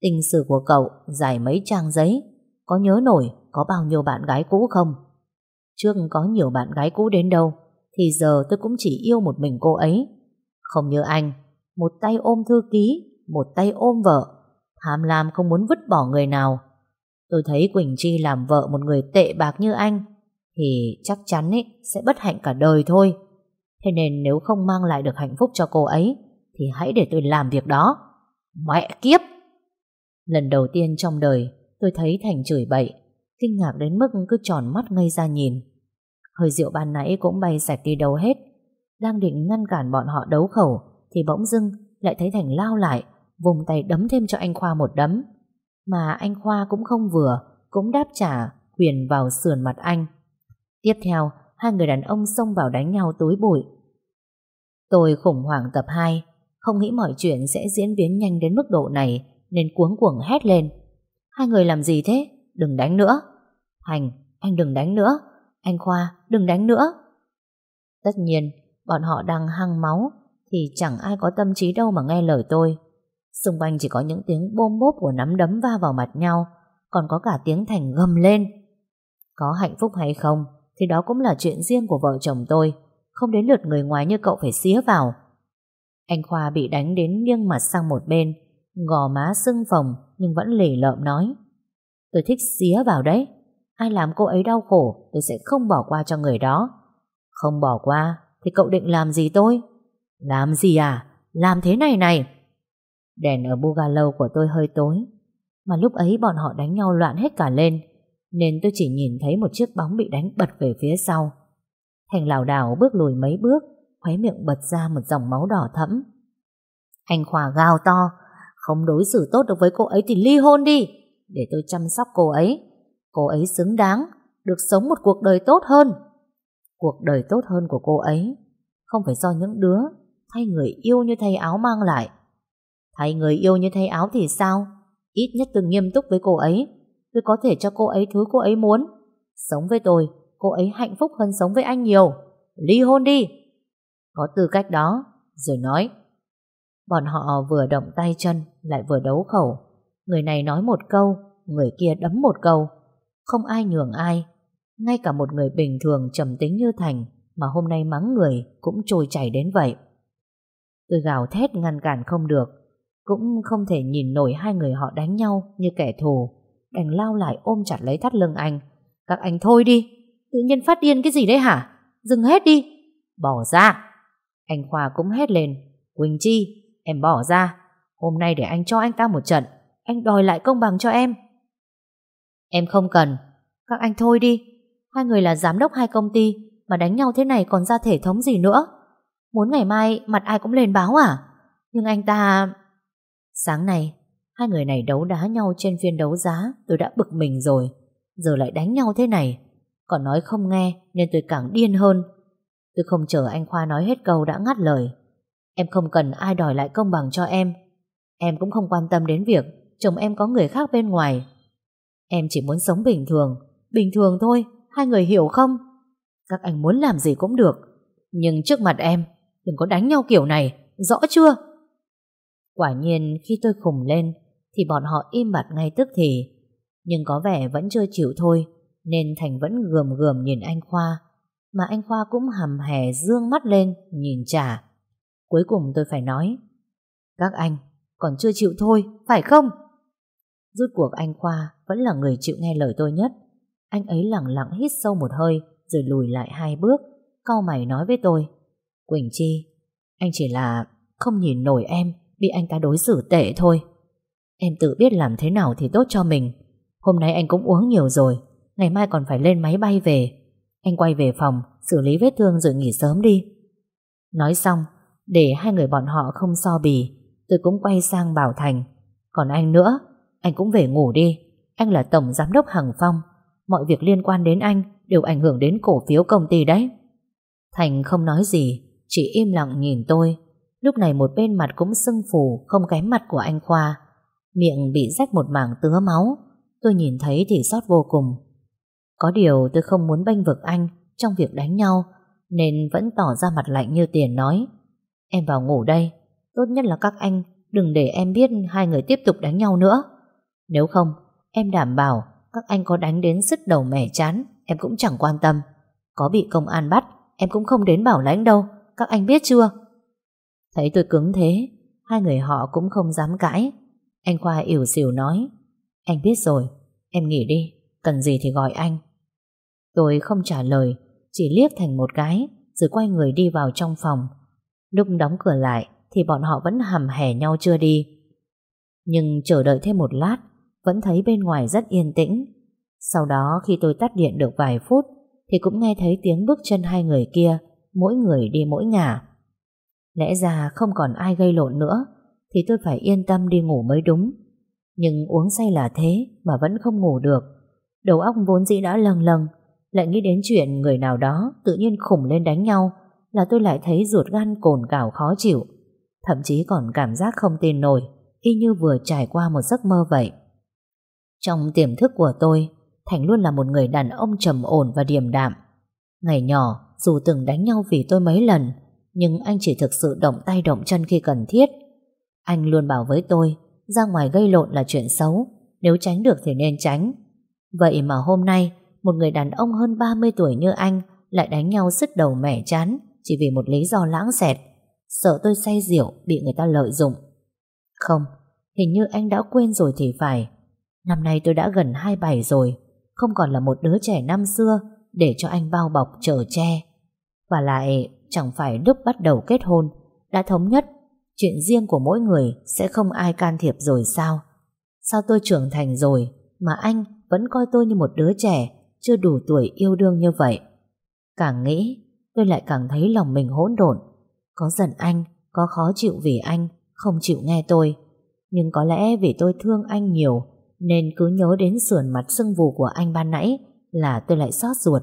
Tình sử của cậu dài mấy trang giấy, có nhớ nổi có bao nhiêu bạn gái cũ không? Trước có nhiều bạn gái cũ đến đâu thì giờ tôi cũng chỉ yêu một mình cô ấy. Không như anh, một tay ôm thư ký, một tay ôm vợ, tham lam không muốn vứt bỏ người nào. Tôi thấy Quỳnh Chi làm vợ một người tệ bạc như anh thì chắc chắn ấy sẽ bất hạnh cả đời thôi. Thế nên nếu không mang lại được hạnh phúc cho cô ấy thì hãy để tôi làm việc đó. Mẹ kiếp! Lần đầu tiên trong đời tôi thấy Thành chửi bậy, kinh ngạc đến mức cứ tròn mắt ngây ra nhìn. Hơi rượu ban nãy cũng bay sạch đi đâu hết. Đang định ngăn cản bọn họ đấu khẩu thì bỗng dưng lại thấy Thành lao lại vùng tay đấm thêm cho anh Khoa một đấm. Mà anh Khoa cũng không vừa cũng đáp trả quyền vào sườn mặt anh. Tiếp theo, hai người đàn ông xông vào đánh nhau tối bụi. Tôi khủng hoảng tập 2, không nghĩ mọi chuyện sẽ diễn biến nhanh đến mức độ này, nên cuống cuồng hét lên. Hai người làm gì thế? Đừng đánh nữa. Thành, anh đừng đánh nữa. Anh Khoa, đừng đánh nữa. Tất nhiên, bọn họ đang hăng máu thì chẳng ai có tâm trí đâu mà nghe lời tôi. Xung quanh chỉ có những tiếng bôm bốp của nắm đấm va vào mặt nhau, còn có cả tiếng Thành gầm lên. Có hạnh phúc hay không, thì đó cũng là chuyện riêng của vợ chồng tôi, không đến lượt người ngoài như cậu phải xía vào. Anh Khoa bị đánh đến nghiêng mặt sang một bên, gò má sưng phồng nhưng vẫn lì lợm nói. Tôi thích xía vào đấy, ai làm cô ấy đau khổ tôi sẽ không bỏ qua cho người đó. Không bỏ qua thì cậu định làm gì tôi? Làm gì à? Làm thế này này. Đèn ở bungalow của tôi hơi tối, mà lúc ấy bọn họ đánh nhau loạn hết cả lên, nên tôi chỉ nhìn thấy một chiếc bóng bị đánh bật về phía sau. Thành lảo đảo bước lùi mấy bước, khóe miệng bật ra một dòng máu đỏ thẫm. Anh Khoa gào to, không đối xử tốt được với cô ấy thì ly hôn đi, để tôi chăm sóc cô ấy. Cô ấy xứng đáng, được sống một cuộc đời tốt hơn. Cuộc đời tốt hơn của cô ấy không phải do những đứa thay người yêu như thay áo mang lại. Thay người yêu như thay áo thì sao? Ít nhất tôi nghiêm túc với cô ấy. Tôi có thể cho cô ấy thứ cô ấy muốn. Sống với tôi, cô ấy hạnh phúc hơn sống với anh nhiều. Ly hôn đi. Có tư cách đó, rồi nói. Bọn họ vừa động tay chân, lại vừa đấu khẩu. Người này nói một câu, người kia đấm một câu. Không ai nhường ai. Ngay cả một người bình thường trầm tính như Thành mà hôm nay mắng người cũng trôi chảy đến vậy. Tôi gào thét ngăn cản không được, cũng không thể nhìn nổi hai người họ đánh nhau như kẻ thù, đành lao lại ôm chặt lấy thắt lưng anh. Các anh thôi đi, tự nhiên phát điên cái gì đấy hả? Dừng hết đi. Bỏ ra. Anh Khoa cũng hét lên. Quỳnh Chi, em bỏ ra. Hôm nay để anh cho anh ta một trận, anh đòi lại công bằng cho em. Em không cần. Các anh thôi đi. Hai người là giám đốc hai công ty, mà đánh nhau thế này còn ra thể thống gì nữa. Muốn ngày mai mặt ai cũng lên báo à? Nhưng anh ta... Sáng nay, hai người này đấu đá nhau trên phiên đấu giá, tôi đã bực mình rồi. Giờ lại đánh nhau thế này. Còn nói không nghe, nên tôi càng điên hơn. Tôi không chờ anh Khoa nói hết câu đã ngắt lời. Em không cần ai đòi lại công bằng cho em. Em cũng không quan tâm đến việc chồng em có người khác bên ngoài. Em chỉ muốn sống bình thường. Bình thường thôi, hai người hiểu không? Các anh muốn làm gì cũng được. Nhưng trước mặt em, đừng có đánh nhau kiểu này, rõ chưa? Quả nhiên khi tôi khùng lên thì bọn họ im bặt ngay tức thì. Nhưng có vẻ vẫn chưa chịu thôi nên Thành vẫn gườm gườm nhìn anh Khoa. Mà anh Khoa cũng hầm hè dương mắt lên nhìn trả. Cuối cùng tôi phải nói Các anh còn chưa chịu thôi, phải không? Rốt cuộc anh Khoa vẫn là người chịu nghe lời tôi nhất. Anh ấy lặng lặng hít sâu một hơi rồi lùi lại hai bước, cau mày nói với tôi. Quỳnh Chi, anh chỉ là không nhìn nổi em bị anh ta đối xử tệ thôi. Em tự biết làm thế nào thì tốt cho mình. Hôm nay anh cũng uống nhiều rồi, ngày mai còn phải lên máy bay về. Anh quay về phòng, xử lý vết thương rồi nghỉ sớm đi. Nói xong, để hai người bọn họ không so bì, tôi cũng quay sang Bảo Thành. Còn anh nữa, anh cũng về ngủ đi. Anh là Tổng Giám đốc Hằng Phong. Mọi việc liên quan đến anh đều ảnh hưởng đến cổ phiếu công ty đấy. Thành không nói gì, chỉ im lặng nhìn tôi. Lúc này một bên mặt cũng sưng phù không kém mặt của anh Khoa. Miệng bị rách một mảng tứa máu. Tôi nhìn thấy thì xót vô cùng. Có điều tôi không muốn bênh vực anh trong việc đánh nhau nên vẫn tỏ ra mặt lạnh như tiền nói. Em vào ngủ đây. Tốt nhất là các anh đừng để em biết hai người tiếp tục đánh nhau nữa. Nếu không, em đảm bảo các anh có đánh đến sứt đầu mẻ chán em cũng chẳng quan tâm. Có bị công an bắt, em cũng không đến bảo lãnh đâu, các anh biết chưa? Thấy tôi cứng thế, hai người họ cũng không dám cãi. Anh Khoa ỉu xìu nói, anh biết rồi, em nghỉ đi, cần gì thì gọi anh. Tôi không trả lời, chỉ liếc thành một cái, rồi quay người đi vào trong phòng. Lúc đóng cửa lại, thì bọn họ vẫn hầm hẻ nhau chưa đi. Nhưng chờ đợi thêm một lát, vẫn thấy bên ngoài rất yên tĩnh. Sau đó khi tôi tắt điện được vài phút thì cũng nghe thấy tiếng bước chân hai người kia, mỗi người đi mỗi ngả. Lẽ ra không còn ai gây lộn nữa thì tôi phải yên tâm đi ngủ mới đúng. Nhưng uống say là thế mà vẫn không ngủ được. Đầu óc vốn dĩ đã lâng lâng, lại nghĩ đến chuyện người nào đó tự nhiên khủng lên đánh nhau là tôi lại thấy ruột gan cồn cào khó chịu. Thậm chí còn cảm giác không tin nổi y như vừa trải qua một giấc mơ vậy. Trong tiềm thức của tôi, Thành luôn là một người đàn ông trầm ổn và điềm đạm. Ngày nhỏ, dù từng đánh nhau vì tôi mấy lần, nhưng anh chỉ thực sự động tay động chân khi cần thiết. Anh luôn bảo với tôi, ra ngoài gây lộn là chuyện xấu, nếu tránh được thì nên tránh. Vậy mà hôm nay, một người đàn ông hơn 30 tuổi như anh lại đánh nhau sứt đầu mẻ chán chỉ vì một lý do lãng xẹt. Sợ tôi say rượu bị người ta lợi dụng. Không, hình như anh đã quên rồi thì phải. Năm nay tôi đã gần 27 rồi, không còn là một đứa trẻ năm xưa để cho anh bao bọc chở che. Và lại chẳng phải lúc bắt đầu kết hôn đã thống nhất chuyện riêng của mỗi người sẽ không ai can thiệp rồi sao? Sao tôi trưởng thành rồi mà anh vẫn coi tôi như một đứa trẻ chưa đủ tuổi yêu đương như vậy? Càng nghĩ tôi lại càng thấy lòng mình hỗn độn. Có giận anh, có khó chịu vì anh không chịu nghe tôi. Nhưng có lẽ vì tôi thương anh nhiều nên cứ nhớ đến sườn mặt sưng vù của anh ban nãy là tôi lại xót ruột.